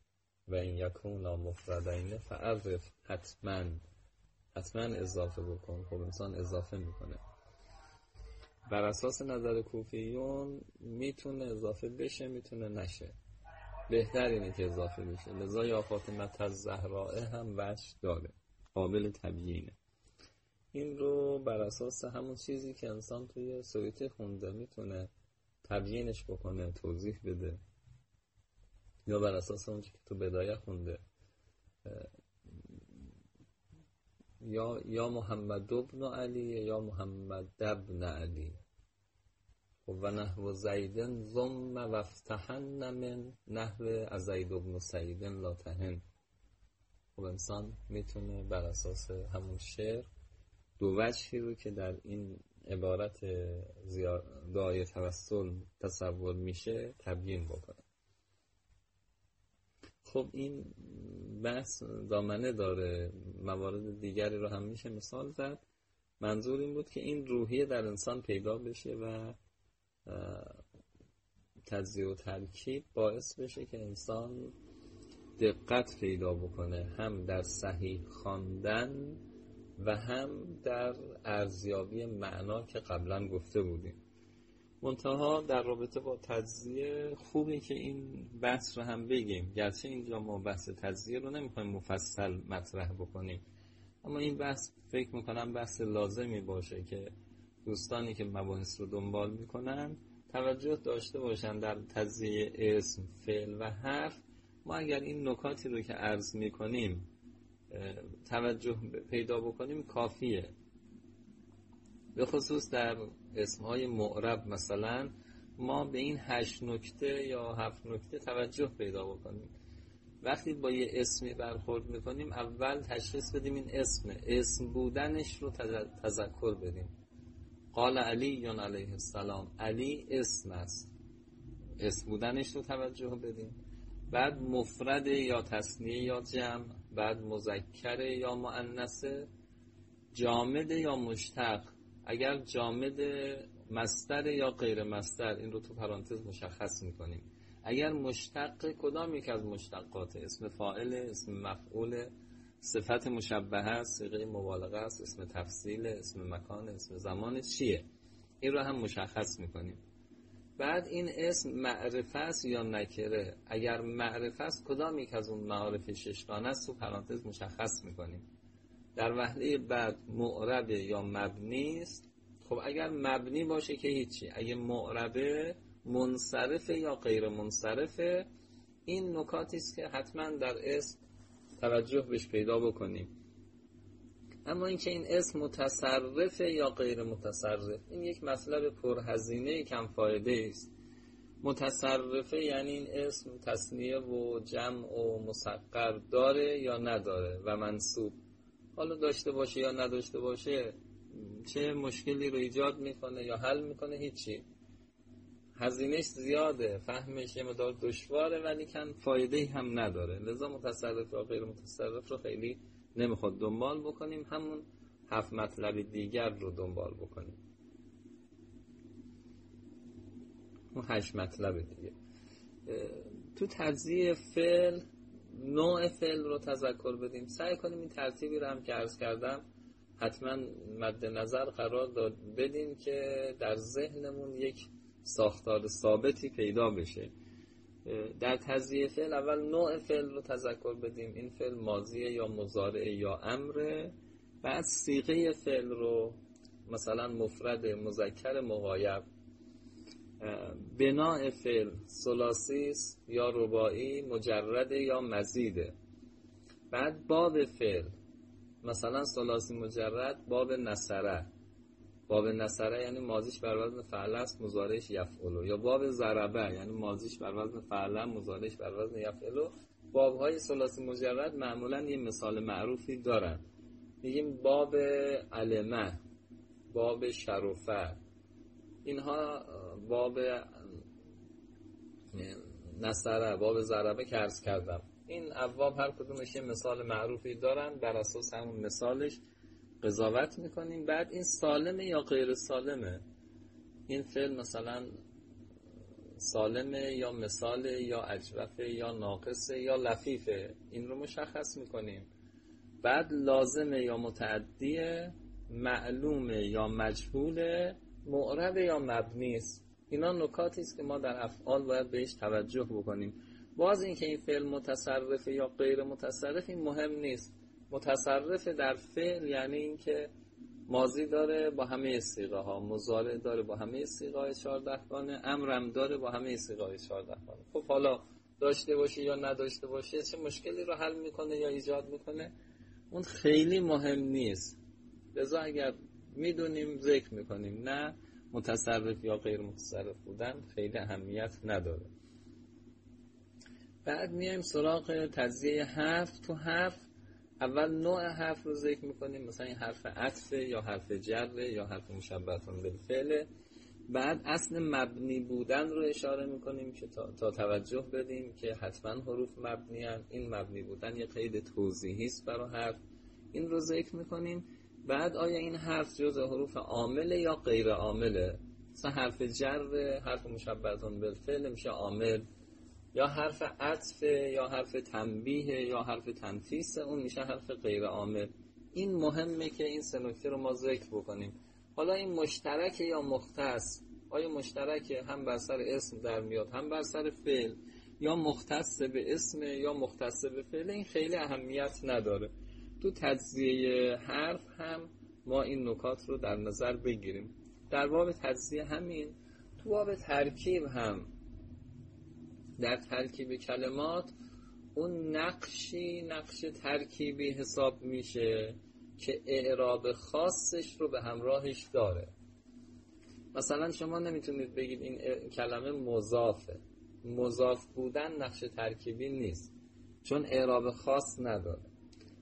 و این یکون مفردین فعرف حتما حتما اضافه بکن. خب انسان اضافه می‌کنه. بر اساس نظر کوفیون می‌تونه اضافه بشه می‌تونه نشه. بهتر اینه که اضافه بشه. لذا یا فاطمه از زهرائه هم وش داره. قابل تبیینه. این رو بر اساس همون چیزی که انسان توی سویته خونده می‌تونه تبیینش بکنه توضیح بده. یا بر اساس اون که تو بدایه خونده. یا یا محمد ابن علی یا محمد ابن علی. خب و نحو زیدن ضم وفتحن من نحو از زید ابن سعیدن لا تهن. خب انسان می‌تونه بر اساس همون شعر دو وجهی رو که در این عبارت دعای توسل تصور میشه تبیین بکنه. خب این بحث دامنه داره. موارد دیگری رو هم میشه مثال زد. منظور این بود که این روحیه در انسان پیدا بشه و تجزیه و ترکیب باعث بشه که انسان دقت پیدا بکنه هم در صحیح خواندن و هم در ارزیابی معنا که قبلا گفته بودیم. منتها در رابطه با تجزیه خوبه که این بحث رو هم بگیم. گرچه اینجا ما بحث تجزیه رو نمی‌خوایم مفصل مطرح بکنیم. اما این بحث فکر می‌کنم بحث لازمی باشه که دوستانی که مباحث رو دنبال می‌کنن توجه داشته باشن در تجزیه اسم فعل و حرف. ما اگر این نکاتی رو که عرض می‌کنیم توجه پیدا بکنیم کافیه. به خصوص در اسمهای معرب مثلا ما به این هشت نکته یا هفت نکته توجه پیدا بکنیم. وقتی با یه اسمی برخورد می‌کنیم اول تشخیص بدیم این اسمه اسم بودنش رو تذکر بدیم. قال علی علیه السلام. علی اسم است. اسم بودنش رو توجه بدیم. بعد مفرد یا تصنیه یا جمع. بعد مذکر یا مؤنثه جامد یا مشتق. اگر جامد مستر یا غیر مستر این رو تو پرانتز مشخص می‌کنیم. اگر مشتق کدام یک از مشتقات؟ اسم فاعل اسم مفعول صفت مشبهه است سیغه مبالغه است اسم تفصیل اسم مکان اسم زمان چیه؟ این رو هم مشخص می‌کنیم. بعد این اسم معرفه است یا نکره؟ اگر معرفه است کدام یک از اون معارف ششگانه است؟ تو پرانتز مشخص می‌کنیم. در وحله بعد معرب یا مبنی است. خب اگر مبنی باشه که هیچی. اگه معربه منصرفه یا غیر منصرفه این نکاتی است که حتما در اسم توجه بهش پیدا بکنیم. اما اینکه این اسم متصرفه یا غیر متصرف این یک مطلب پرهزینه کم فایده است. متصرفه یعنی این اسم تصنیه و جمع و مسقر داره یا نداره و منصوب. حالا داشته باشه یا نداشته باشه چه مشکلی رو ایجاد می‌کنه یا حل می‌کنه؟ هیچی. هزینهش زیاده فهمش یه مدار دشواره ولی کن فایده هم نداره. لذا متصرف و غیر متصرف رو خیلی نمی‌خواد دنبال بکنیم همون هفت مطلب دیگر رو دنبال بکنیم. اون هشت مطلب دیگه. تو تجزیه فعل نوع فعل رو تذکر بدیم. سعی کنیم این ترتیبی رو هم که عرض کردم حتما مد نظر قرار داد بدیم که در ذهنمون یک ساختار ثابتی پیدا بشه. در تزیه فعل اول نوع فعل رو تذکر بدیم. این فعل ماضیه یا مزارعه یا امره. بعد سیغه فعل رو مثلا مفرد مذکر مغایب. بناء فعل سلاسیس یا ربایی مجرد یا مزیده بعد باب فعل مثلا سلاسی مجرد باب نصره. باب نصره یعنی مازیش بر وزن فعل است مزارش یفعلو. یا باب ضربه یعنی مازیش بر وزن فعل مزارش بر وزن یفعلو. باب های سلاسی مجرد معمولا یه مثال معروفی دارن. میگیم باب علمه باب شرفه. اینها باب نصره باب ضربه که کردم. این ابواب هر کدومش یه مثال معروفی دارن بر اساس همون مثالش. قضاوت می‌کنیم. بعد این سالمه یا غیر سالمه؟ این فعل مثلا سالمه یا مثال یا اجوفه یا ناقصه یا لفیفه. این رو مشخص می‌کنیم. بعد لازمه یا متعدیه معلومه یا مجهوله معرب یا مبنی است اینا نکاتی است که ما در افعال باید بهش توجه بکنیم. باز اینکه این فعل متصرفه یا غیر متصرف این مهم نیست. متصرف در فعل یعنی اینکه ماضی داره با همه سیغه ها مزارع داره با همه سیغه های چهاردهگانه امرم داره با همه سیغه های خب حالا داشته باشه یا نداشته باشه چه مشکلی رو حل می‌کنه یا ایجاد می‌کنه؟ اون خیلی مهم نیست. لذا اگر می‌دونیم ذکر می‌کنیم. نه متصرف یا غیر متصرف بودن خیلی اهمیت نداره. بعد میایم سراغ تجزیه حرف تو حرف اول نوع حرف رو ذکر می‌کنیم مثلا این حرف عطف یا حرف جره یا حرف مشبهتون بالفعل بعد اصل مبنی بودن رو اشاره می‌کنیم که تا, توجه بدیم که حتما حروف مبنی هن. این مبنی بودن یه قید توضیحی است برای حرف. این رو ذکر می‌کنیم. بعد آیا این حرف جز حروف عامله یا غیر عامله؟ مثلا حرف جر حرف مشبهتون بالفعل میشه عامل. یا حرف عطف یا حرف تنبیه یا حرف تنفیس اون میشه حرف غیر عامل. این مهمه که این سه نکته رو ما ذکر بکنیم. حالا این مشترک یا مختص؟ آیا مشترک هم بر سر اسم در میاد هم بر سر فعل؟ یا مختص به اسم یا مختص به فعل؟ این خیلی اهمیت نداره. تو تجزیه حرف هم ما این نکات رو در نظر بگیریم. در باب تجزیه همین تو باب ترکیب هم در ترکیب کلمات اون نقشی نقش ترکیبی حساب میشه که اعراب خاصش رو به همراهش داره. مثلا شما نمی‌تونید بگید این کلمه مضافه. مضاف بودن نقش ترکیبی نیست چون اعراب خاص نداره.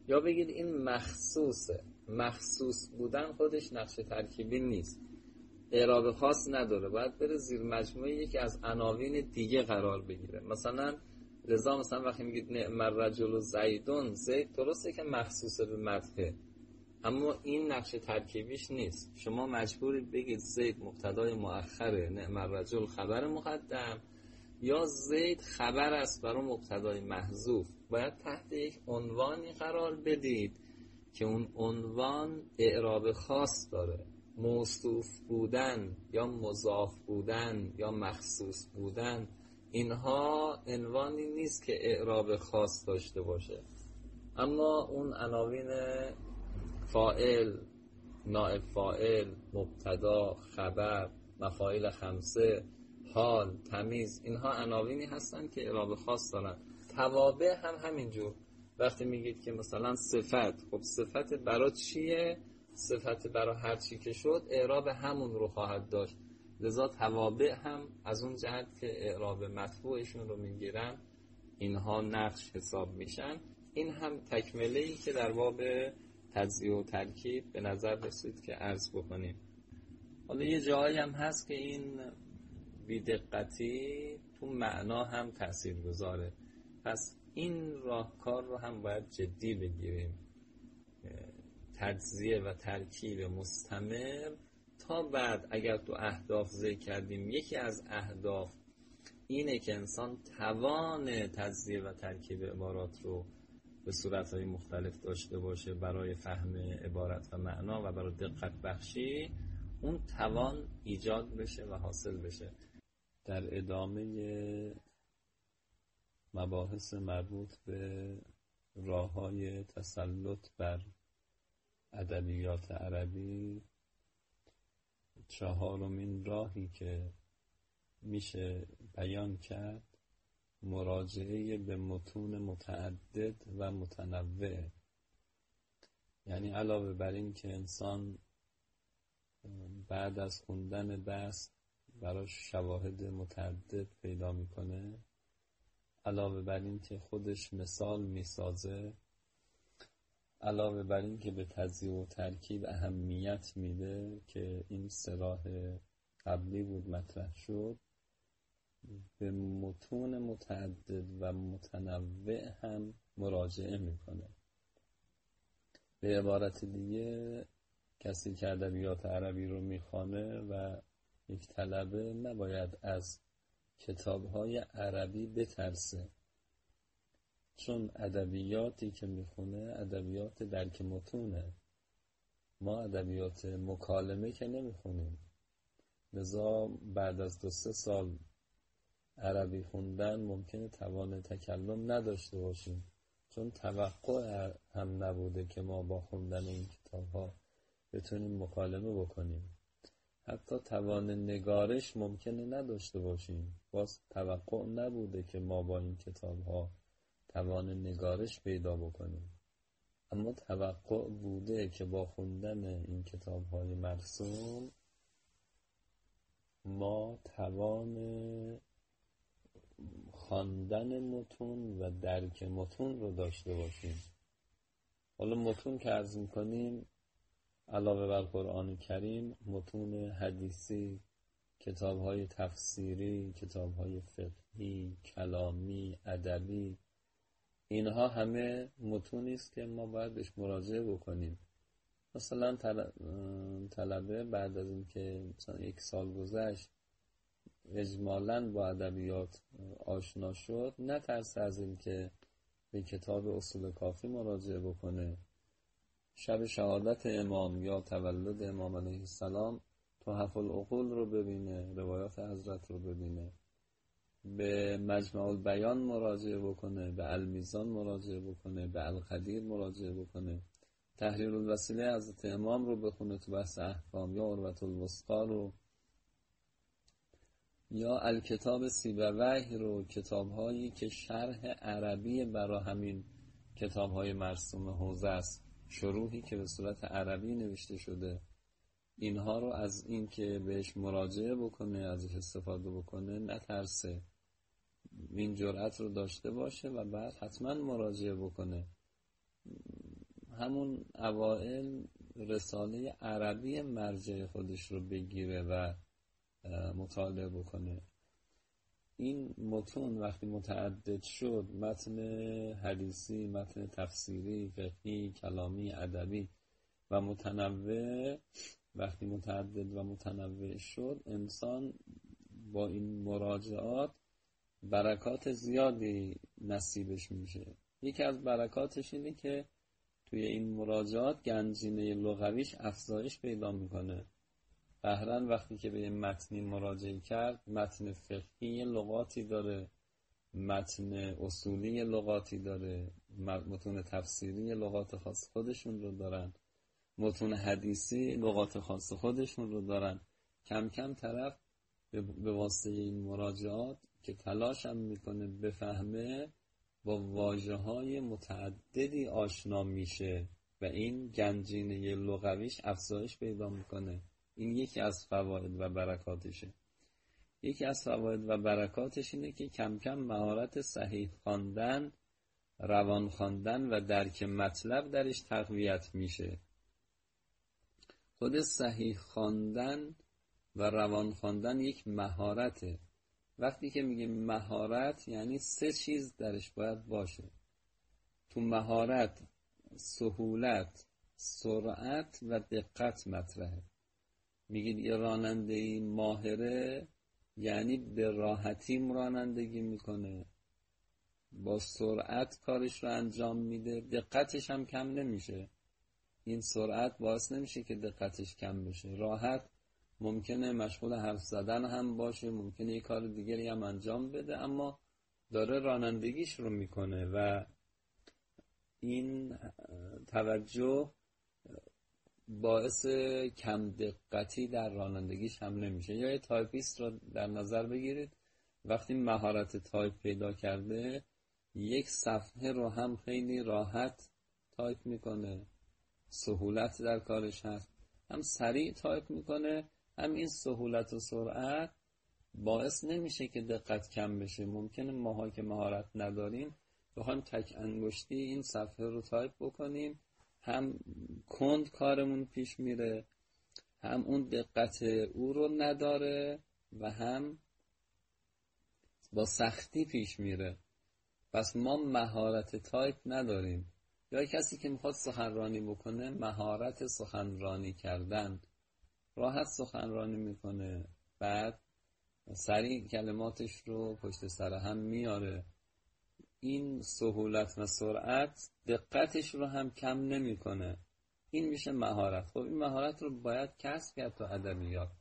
یا بگید این مخصوصه. مخصوص بودن خودش نقش ترکیبی نیست. اعراب خاص نداره. باید بره زیر مجموعه یکی از عناوین دیگه قرار بگیره. مثلا لذا مثلا وقتی میگید نعم الرجل و زیدون. زید درسته که مخصوص به مدحه اما این نقش ترکیبیش نیست. شما مجبورید بگید زید مبتدای مؤخره نعم الرجل خبر مقدم. یا زید خبر است برای مبتدای محذوف. باید تحت یک عنوانی قرار بدید که اون عنوان اعراب خاص داره. موصوف بودن یا مضاف بودن یا مخصوص بودن اینها عنوانی نیست که اعراب خاص داشته باشه. اما اون عناوین فائل نائب فائل مبتدا خبر مفایل خمسه حال تمیز اینها عناوینی هستن که اعراب خاص دارن. توابع هم همینجور. وقتی میگید که مثلا صفت خب صفت برای چیه؟ صفت برای هر چی که شد اعراب همون رو خواهد داشت. لذا توابع هم از اون جهت که اعراب مطبوعشون رو می‌گیرن اینها نقش حساب میشن. این هم تکمله ای که در باب تجزیه و ترکیب به نظر رسید که عرض بکنیم. حالا یه جایی هم هست که این بیدقتی تو معنا هم تأثیر گذاره پس این راهکار رو هم باید جدی بگیریم. تجزیه و ترکیب مستمر تا بعد اگر تو اهداف ذکر کردیم یکی از اهداف اینه که انسان توان تجزیه و ترکیب عبارات رو به صورتهای مختلف داشته باشه برای فهم عبارت و معنا و برای دقت بخشی اون توان ایجاد بشه و حاصل بشه. در ادامه مباحث مربوط به راه های تسلط بر ادبیات عربی چهارمین راهی که میشه بیان کرد مراجعه به متون متعدد و متنوع. یعنی علاوه بر این که انسان بعد از خوندن بحث براش شواهد متعدد پیدا می‌کنه علاوه بر این که خودش مثال می‌سازه علاوه بر این که به تجزیه و ترکیب اهمیت میده که این سراح قبلی بود مطرح شد به متون متعدد و متنوع هم مراجعه می‌کنه. به عبارت دیگه کسی که ادبیات عربی رو می‌خوانه و یک طلبه نباید از کتابهای عربی بترسه. چون ادبیاتی که می‌خونه ادبیات درک متونه. ما ادبیات مکالمه که نمی‌خونیم. لذا بعد از دو سه سال عربی خوندن ممکنه توان تکلم نداشته باشیم. چون توقع هم نبوده که ما با خوندن این کتاب ها بتونیم مکالمه بکنیم. حتی توان نگارش ممکنه نداشته باشیم. باز توقع نبوده که ما با این کتاب ها توان نگارش پیدا بکنیم. اما توقع بوده که با خوندن این کتاب های مرسوم ما توان خواندن متون و درک متون رو داشته باشیم. حالا متون که عرض می‌کنیم علاوه بر قرآن کریم متون حدیثی کتاب های تفسیری کتاب های فقهی کلامی ادبی اینها همه متونی است که ما باید بهش مراجعه بکنیم. مثلا طلبه بعد از اینکه مثلا یک سال گذشت اجمالا با ادبیات آشنا شد نه ترس از اینکه به کتاب اصول کافی مراجعه بکنه. شب شهادت امام یا تولد امام علیه السلام تحف العقول رو ببینه روایات حضرت رو ببینه. به مجمع البیان مراجعه بکنه به المیزان مراجعه بکنه به القدیر مراجعه بکنه. تحریر الوسیله حضرت امام رو بخونه تو بحث احکام یا عروت الوسقا رو یا الکتاب سیبوه رو کتاب هایی که شرح عربی برا همین کتاب های مرسوم حوزه است. شروحی که به صورت عربی نوشته شده. اینها رو از اینکه بهش مراجعه بکنه ازش استفاده بکنه نترسه. این جرأت رو داشته باشه و بعد حتما مراجعه بکنه. همون اوائل رساله عربی مرجع خودش رو بگیره و مطالعه بکنه. این متون وقتی متعدد شد متن حدیثی متن تفسیری فقهی کلامی ادبی و متنوع وقتی متعدد و متنوع شد انسان با این مراجعات برکات زیادی نصیبش میشه. یکی از برکاتش اینه که توی این مراجعات گنجینه لغویش افزایش پیدا می‌کنه. قهرن وقتی که به یه متنی مراجعه کرد متن فقهی لغاتی داره متن اصولی لغاتی داره متون تفسیری لغات خاص خودشون رو دارن متون حدیثی لغات خاص خودشون رو دارن. کم کم طرف به واسطه این مراجعات که تلاش هم می‌کنه بفهمه با واجه های متعددی آشنا میشه و این گنجینه لغویش افزایش پیدا می‌کنه. این یکی از فواید و برکاتشه. یکی از فواید و برکاتش اینه که کم کم مهارت صحیح خواندن روان خواندن و درک مطلب درش تقویت میشه. خود صحیح خواندن و روان خواندن یک مهارته. وقتی که میگه مهارت یعنی سه چیز درش باید باشه. تو مهارت سهولت سرعت و دقت مطرحه. میگید یه راننده ای ماهره یعنی به راحتی رانندگی می‌کنه. با سرعت کارش رو انجام میده دقتش هم کم نمیشه. این سرعت باعث نمیشه که دقتش کم بشه. راحت ممکنه مشغول حرف زدن هم باشه ممکنه یه کار دیگری هم انجام بده اما داره رانندگیش رو می‌کنه و این توجه باعث کم دقتی در رانندگیش هم نمیشه. یا یه تایپیست رو در نظر بگیرید. وقتی مهارت تایپ پیدا کرده یک صفحه رو هم خیلی راحت تایپ می‌کنه. سهولت در کارش هست. هم سریع تایپ می‌کنه. هم این سهولت و سرعت باعث نمیشه که دقت کم بشه. ممکنه ماها که مهارت نداریم بخوایم تک انگشتی این صفحه رو تایپ بکنیم هم کند کارمون پیش میره هم اون دقته رو نداره و هم با سختی پیش میره. پس ما مهارت تایپ نداریم. یا کسی که می‌خواد سخنرانی بکنه مهارت سخنرانی کردن. راحت سخنرانی می‌کنه. بعد سریع کلماتش رو پشت سر هم میاره این سهولت و سرعت دقتش رو هم کم نمی‌کنه. این میشه مهارت. خب این مهارت رو باید کسب کرد تو ادبیات.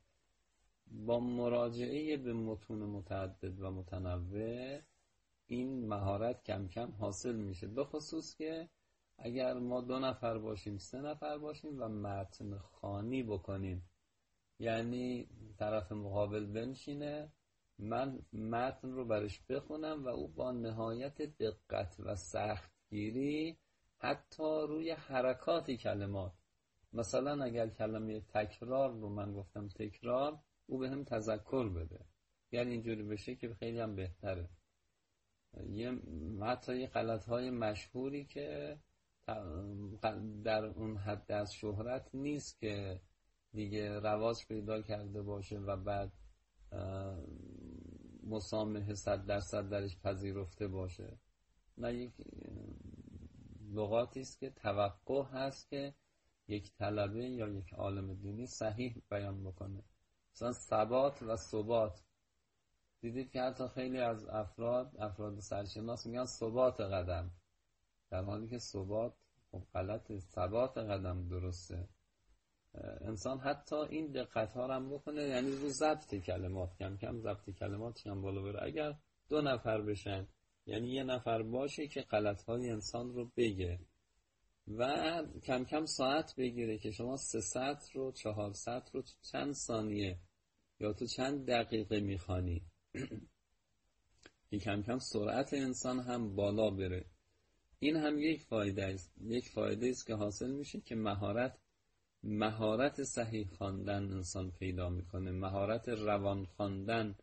با مراجعه به متون متعدد و متنوع این مهارت کم کم حاصل میشه. به خصوص که اگر ما دو نفر باشیم سه نفر باشیم و متن خانی بکنیم یعنی طرف مقابل بنشینه من متن رو برش بخونم و او با نهایت دقت و سختگیری حتی روی حرکات کلمات. مثلا اگر کلمه تکرار رو من گفتم تکرار او به هم تذکر بده. یعنی اینجوری بشه که خیلی هم بهتره. یه حتی غلط های مشهوری که در اون حد از شهرت نیست که دیگه رواج پیدا کرده باشه و بعد مسامه صد درصد درش پذیرفته باشه. نه یک لغاتی است که توقع هست که یک طلبه یا یک عالم دینی صحیح بیان بکنه. مثلا ثبات و ثبات. دیدید که حتی خیلی از افراد افراد سرشناس میگن ثبات قدم. در حالی که ثبات خب غلط ثبات قدم درسته. انسان حتی این دقت ها هم بکنه یعنی رو ضبط کلمات کم کم ضبط کلمات هم بالا بره. اگر دو نفر بشن یعنی یه نفر باشه که غلط های انسان رو بگه و کم کم ساعت بگیره که شما سه ساعت رو چهار ساعت رو چند ثانیه یا تو چند دقیقه می‌خوانی. که کم کم سرعت انسان هم بالا بره. این هم یک فایده است. یک فایده است که حاصل میشه که مهارت مهارت صحیح خواندن انسان پیدا می‌کنه مهارت روان خواندن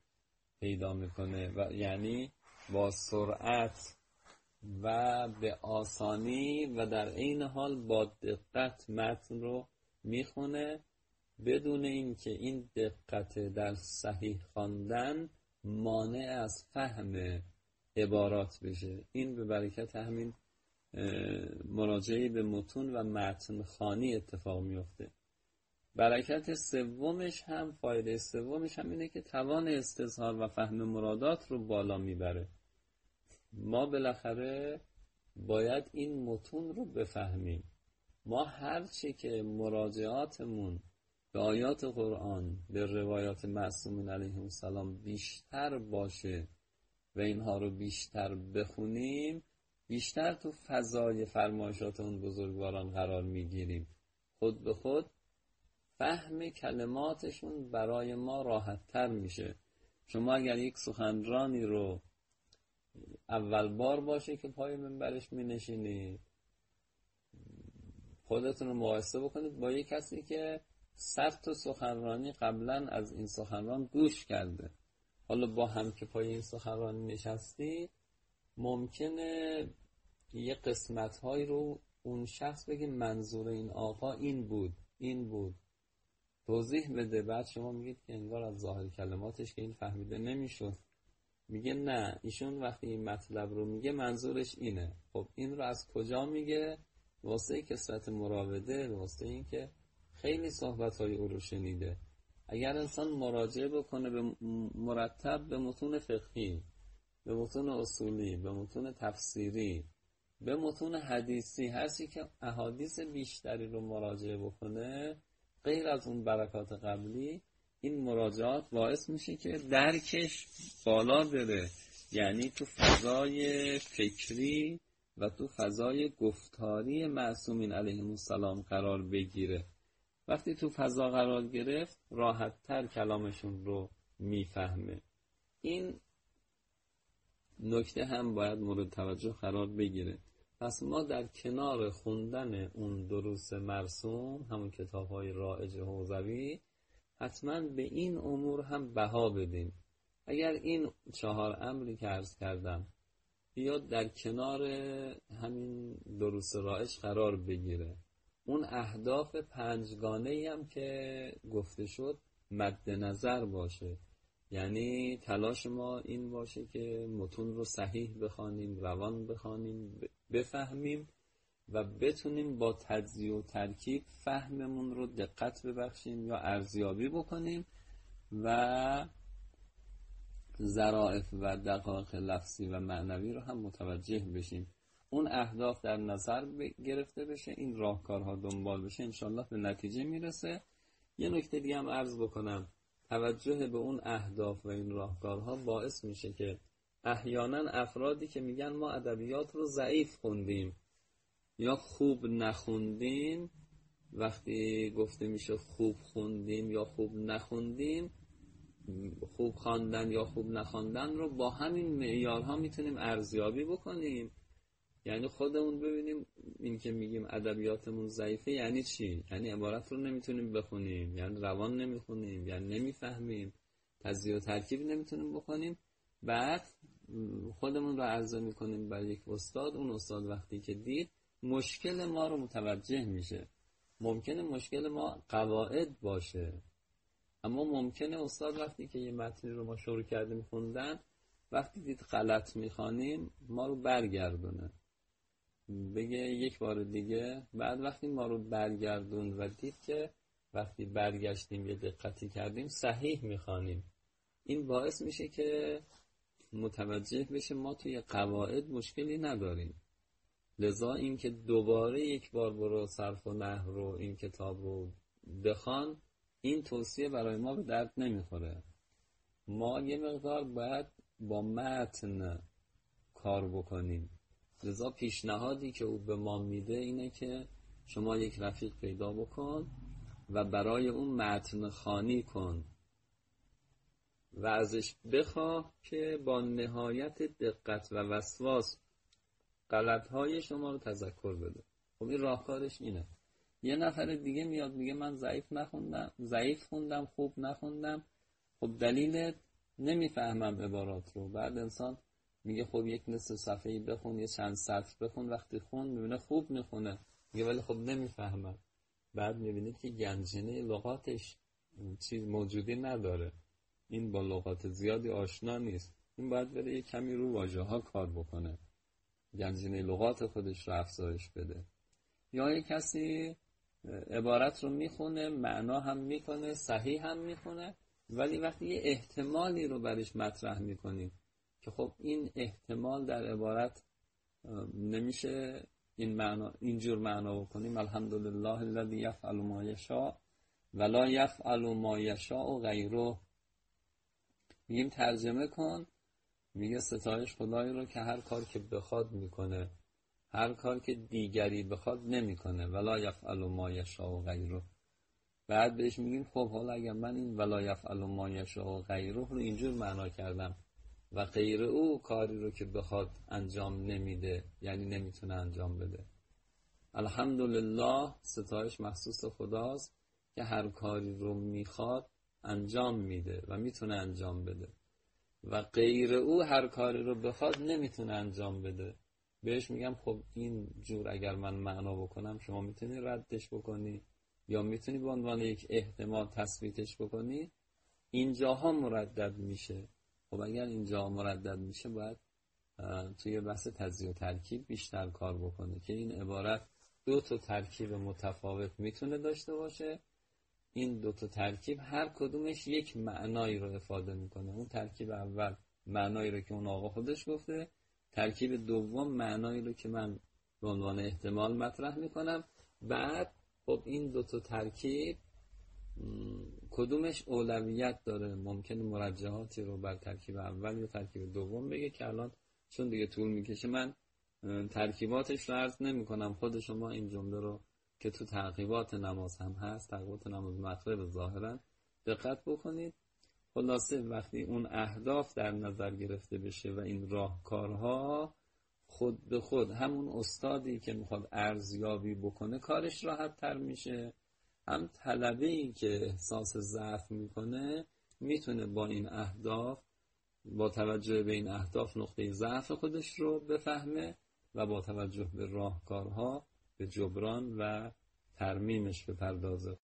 پیدا می‌کنه و یعنی با سرعت و به آسانی و در عین حال با دقت متن رو می‌خونه بدون اینکه این دقت در صحیح خواندن مانع از فهم عبارات بشه. این به برکت همین مراجعه به متون و متن خانی اتفاق میفته. برکت سومش هم فایده سومش هم اینه که توان استظهار و فهم مرادات رو بالا می‌بره. ما بالاخره باید این متون رو بفهمیم. ما هرچی که مراجعاتمون به آیات قرآن به روایات معصومین علیهم السلام بیشتر باشه و اینها رو بیشتر بخونیم بیشتر تو فضای فرمایشات اون بزرگواران قرار می‌گیریم. خود به خود فهم کلماتشون برای ما راحت تر میشه. شما اگر یک سخنرانی رو اول بار باشه که پای منبرش می نشینید خودتون رو مقایسه بکنید با یک کسی که صد تا سخنرانی قبلا از این سخنران گوش کرده. حالا با هم که پای این سخنرانی نشستی ممکنه یه قسمت هایی رو اون شخص بگه منظور این آقا این بود این بود. توضیح بده. بعد شما میگید که انگار از ظاهر کلماتش که این فهمیده نمی‌شد. میگه نه ایشون وقتی این مطلب رو میگه منظورش اینه. خب این رو از کجا میگه؟ واسه کسرت مراوده واسه این که خیلی صحبت های او رو شنیده. اگر انسان مراجعه بکنه به مرتب به متون فقهی به متون اصولی به متون تفسیری به متون حدیثی هستی که احادیث بیشتری رو مراجعه بکنه غیر از اون برکات قبلی این مراجعات باعث میشه که درکش بالا بره. یعنی تو فضای فکری و تو فضای گفتاری معصومین علیهم السلام قرار بگیره. وقتی تو فضا قرار گرفت راحت تر کلامشون رو می‌فهمه. این نکته هم باید مورد توجه قرار بگیره. پس ما در کنار خوندن اون دروس مرسوم همون کتاب های رائج حوزوی حتما به این امور هم بها بدیم. اگر این چهار امری که عرض کردم بیاد در کنار همین دروس رائج قرار بگیره. اون اهداف پنجگانه هم که گفته شد مد نظر باشه. یعنی تلاش ما این باشه که متون رو صحیح بخوانیم روان بخوانیم بفهمیم و بتونیم با تجزیه و ترکیب فهممون رو دقت ببخشیم یا ارزیابی بکنیم و ظرائف و دقایق لفظی و معنوی رو هم متوجه بشیم. اون اهداف در نظر گرفته بشه این راهکارها دنبال بشه انشالله به نتیجه می‌رسه. یه نکته دیگه هم عرض بکنم. توجه به اون اهداف و این راهکارها باعث میشه که احیانا افرادی که میگن ما ادبیات رو ضعیف خوندیم یا خوب نخوندیم وقتی گفته میشه خوب خوندیم یا خوب نخوندیم خوب خواندن یا خوب نخواندن رو با همین معیارها می‌تونیم ارزیابی بکنیم. یعنی خودمون ببینیم این که میگیم ادبیاتمون ضعیفه یعنی چی؟ یعنی عبارت رو نمی‌تونیم بخونیم یعنی روان نمی‌خونیم یعنی نمی‌فهمیم تجزیه و ترکیب نمی‌تونیم بکنیم بعد خودمون رو عرضه می‌کنیم برای یک استاد اون استاد وقتی که دید مشکل ما رو متوجه میشه. ممکنه مشکل ما قواعد باشه. اما ممکنه استاد وقتی که یه متنی رو ما شروع کردیم خوندن وقتی دید غلط می‌خوانیم ما رو برگردونه. بگه یک بار دیگه بعد وقتی ما رو برگردون و دید که وقتی برگشتیم یه دقتی کردیم صحیح می‌خوانیم. این باعث میشه که متوجه بشه ما توی قواعد مشکلی نداریم. لذا اینکه دوباره یک بار برو صرف و نحو رو این کتاب رو بخوان این توصیه برای ما به درد نمی‌خوره. ما یه مقدار باید با متن کار بکنیم. لذا پیشنهادی که او به ما میده اینه که شما یک رفیق پیدا بکن و برای اون متن خانی کن و ازش بخواه که با نهایت دقت و وسواس غلطهای شما رو تذکر بده. خب این راهکارش اینه. یه نفر دیگه میاد میگه من ضعیف نخوندم ضعیف خوندم خوب نخوندم. خب دلیل نمی‌فهمم عبارات رو. بعد انسان میگه خب یک نصف صفحه بخون یه چند سطر بخون وقتی خون می‌بینه خوب می‌خونه. میگه ولی خب نمی‌فهمم. بعد می‌بینید که گنجینه لغاتش چیز موجودی نداره. این با لغات زیادی آشنا نیست. این باید بره یه کمی رو واژه ها کار بکنه. گنجینه لغات خودش رو افزایش بده. یا یه کسی عبارت رو می‌خونه معنا هم می‌کنه صحیح هم می‌خونه ولی وقتی یه احتمالی رو برش مطرح می‌کنیم که خب این احتمال در عبارت نمیشه این معنا اینجور معنا بکنیم. الحمدلله الذی یفعل ما یشاء ولا یفعل ما یشاء و غیره. میگیم ترجمه کن. میگه ستایش خدایی رو که هر کار که بخواد می‌کنه هر کار که دیگری بخواد نمی‌کنه. ولا یفعل ما یشاء و غیره. بعد بهش میگیم خب حالا اگر من این ولا یفعل ما یشاء و غیره رو اینجور معنا کردم. و غیر او کاری رو که بخواد انجام نمیده یعنی نمی‌تونه انجام بده. الحمدلله ستایش مخصوص خداست که هر کاری رو می‌خواد انجام میده و می‌تونه انجام بده. و غیر او هر کاری رو بخواد نمی‌تونه انجام بده. بهش میگم خب این جور اگر من معنا بکنم شما می‌تونی ردش بکنی یا می‌تونی به عنوان یک احتمال تثبیتش بکنی اینجاها مردد میشه. خب اگر اینجا مردد میشه باید توی بحث تجزیه و ترکیب بیشتر کار بکنه که این عبارت دو تا ترکیب متفاوت می‌تونه داشته باشه. این دو تا ترکیب هر کدومش یک معنایی رو افاده می‌کنه. اون ترکیب اول معنایی رو که اون آقا خودش گفته ترکیب دوم معنایی رو که من به عنوان احتمال مطرح می‌کنم. بعد خب این دو تا ترکیب کدومش اولویت داره؟ ممکن مرجحاتی رو بر ترکیب اول یا ترکیب دوم بگه که الان چون دیگه طول می‌کشه من ترکیباتش رو عرض نمی کنم خود شما این جمله رو که تو تعقیبات نماز هم هست تعقیبات نماز مطلب ظاهرا دقت بکنید. خلاصه وقتی اون اهداف در نظر گرفته بشه و این راهکارها خود به خود همون استادی که می‌خواد ارزیابی بکنه کارش راحت تر میشه. هم طلبه ای که احساس ضعف می‌کنه می‌تونه با این اهداف با توجه به این اهداف نقطه ضعف خودش رو بفهمه و با توجه به راهکارها به جبران و ترمیمش بپردازه.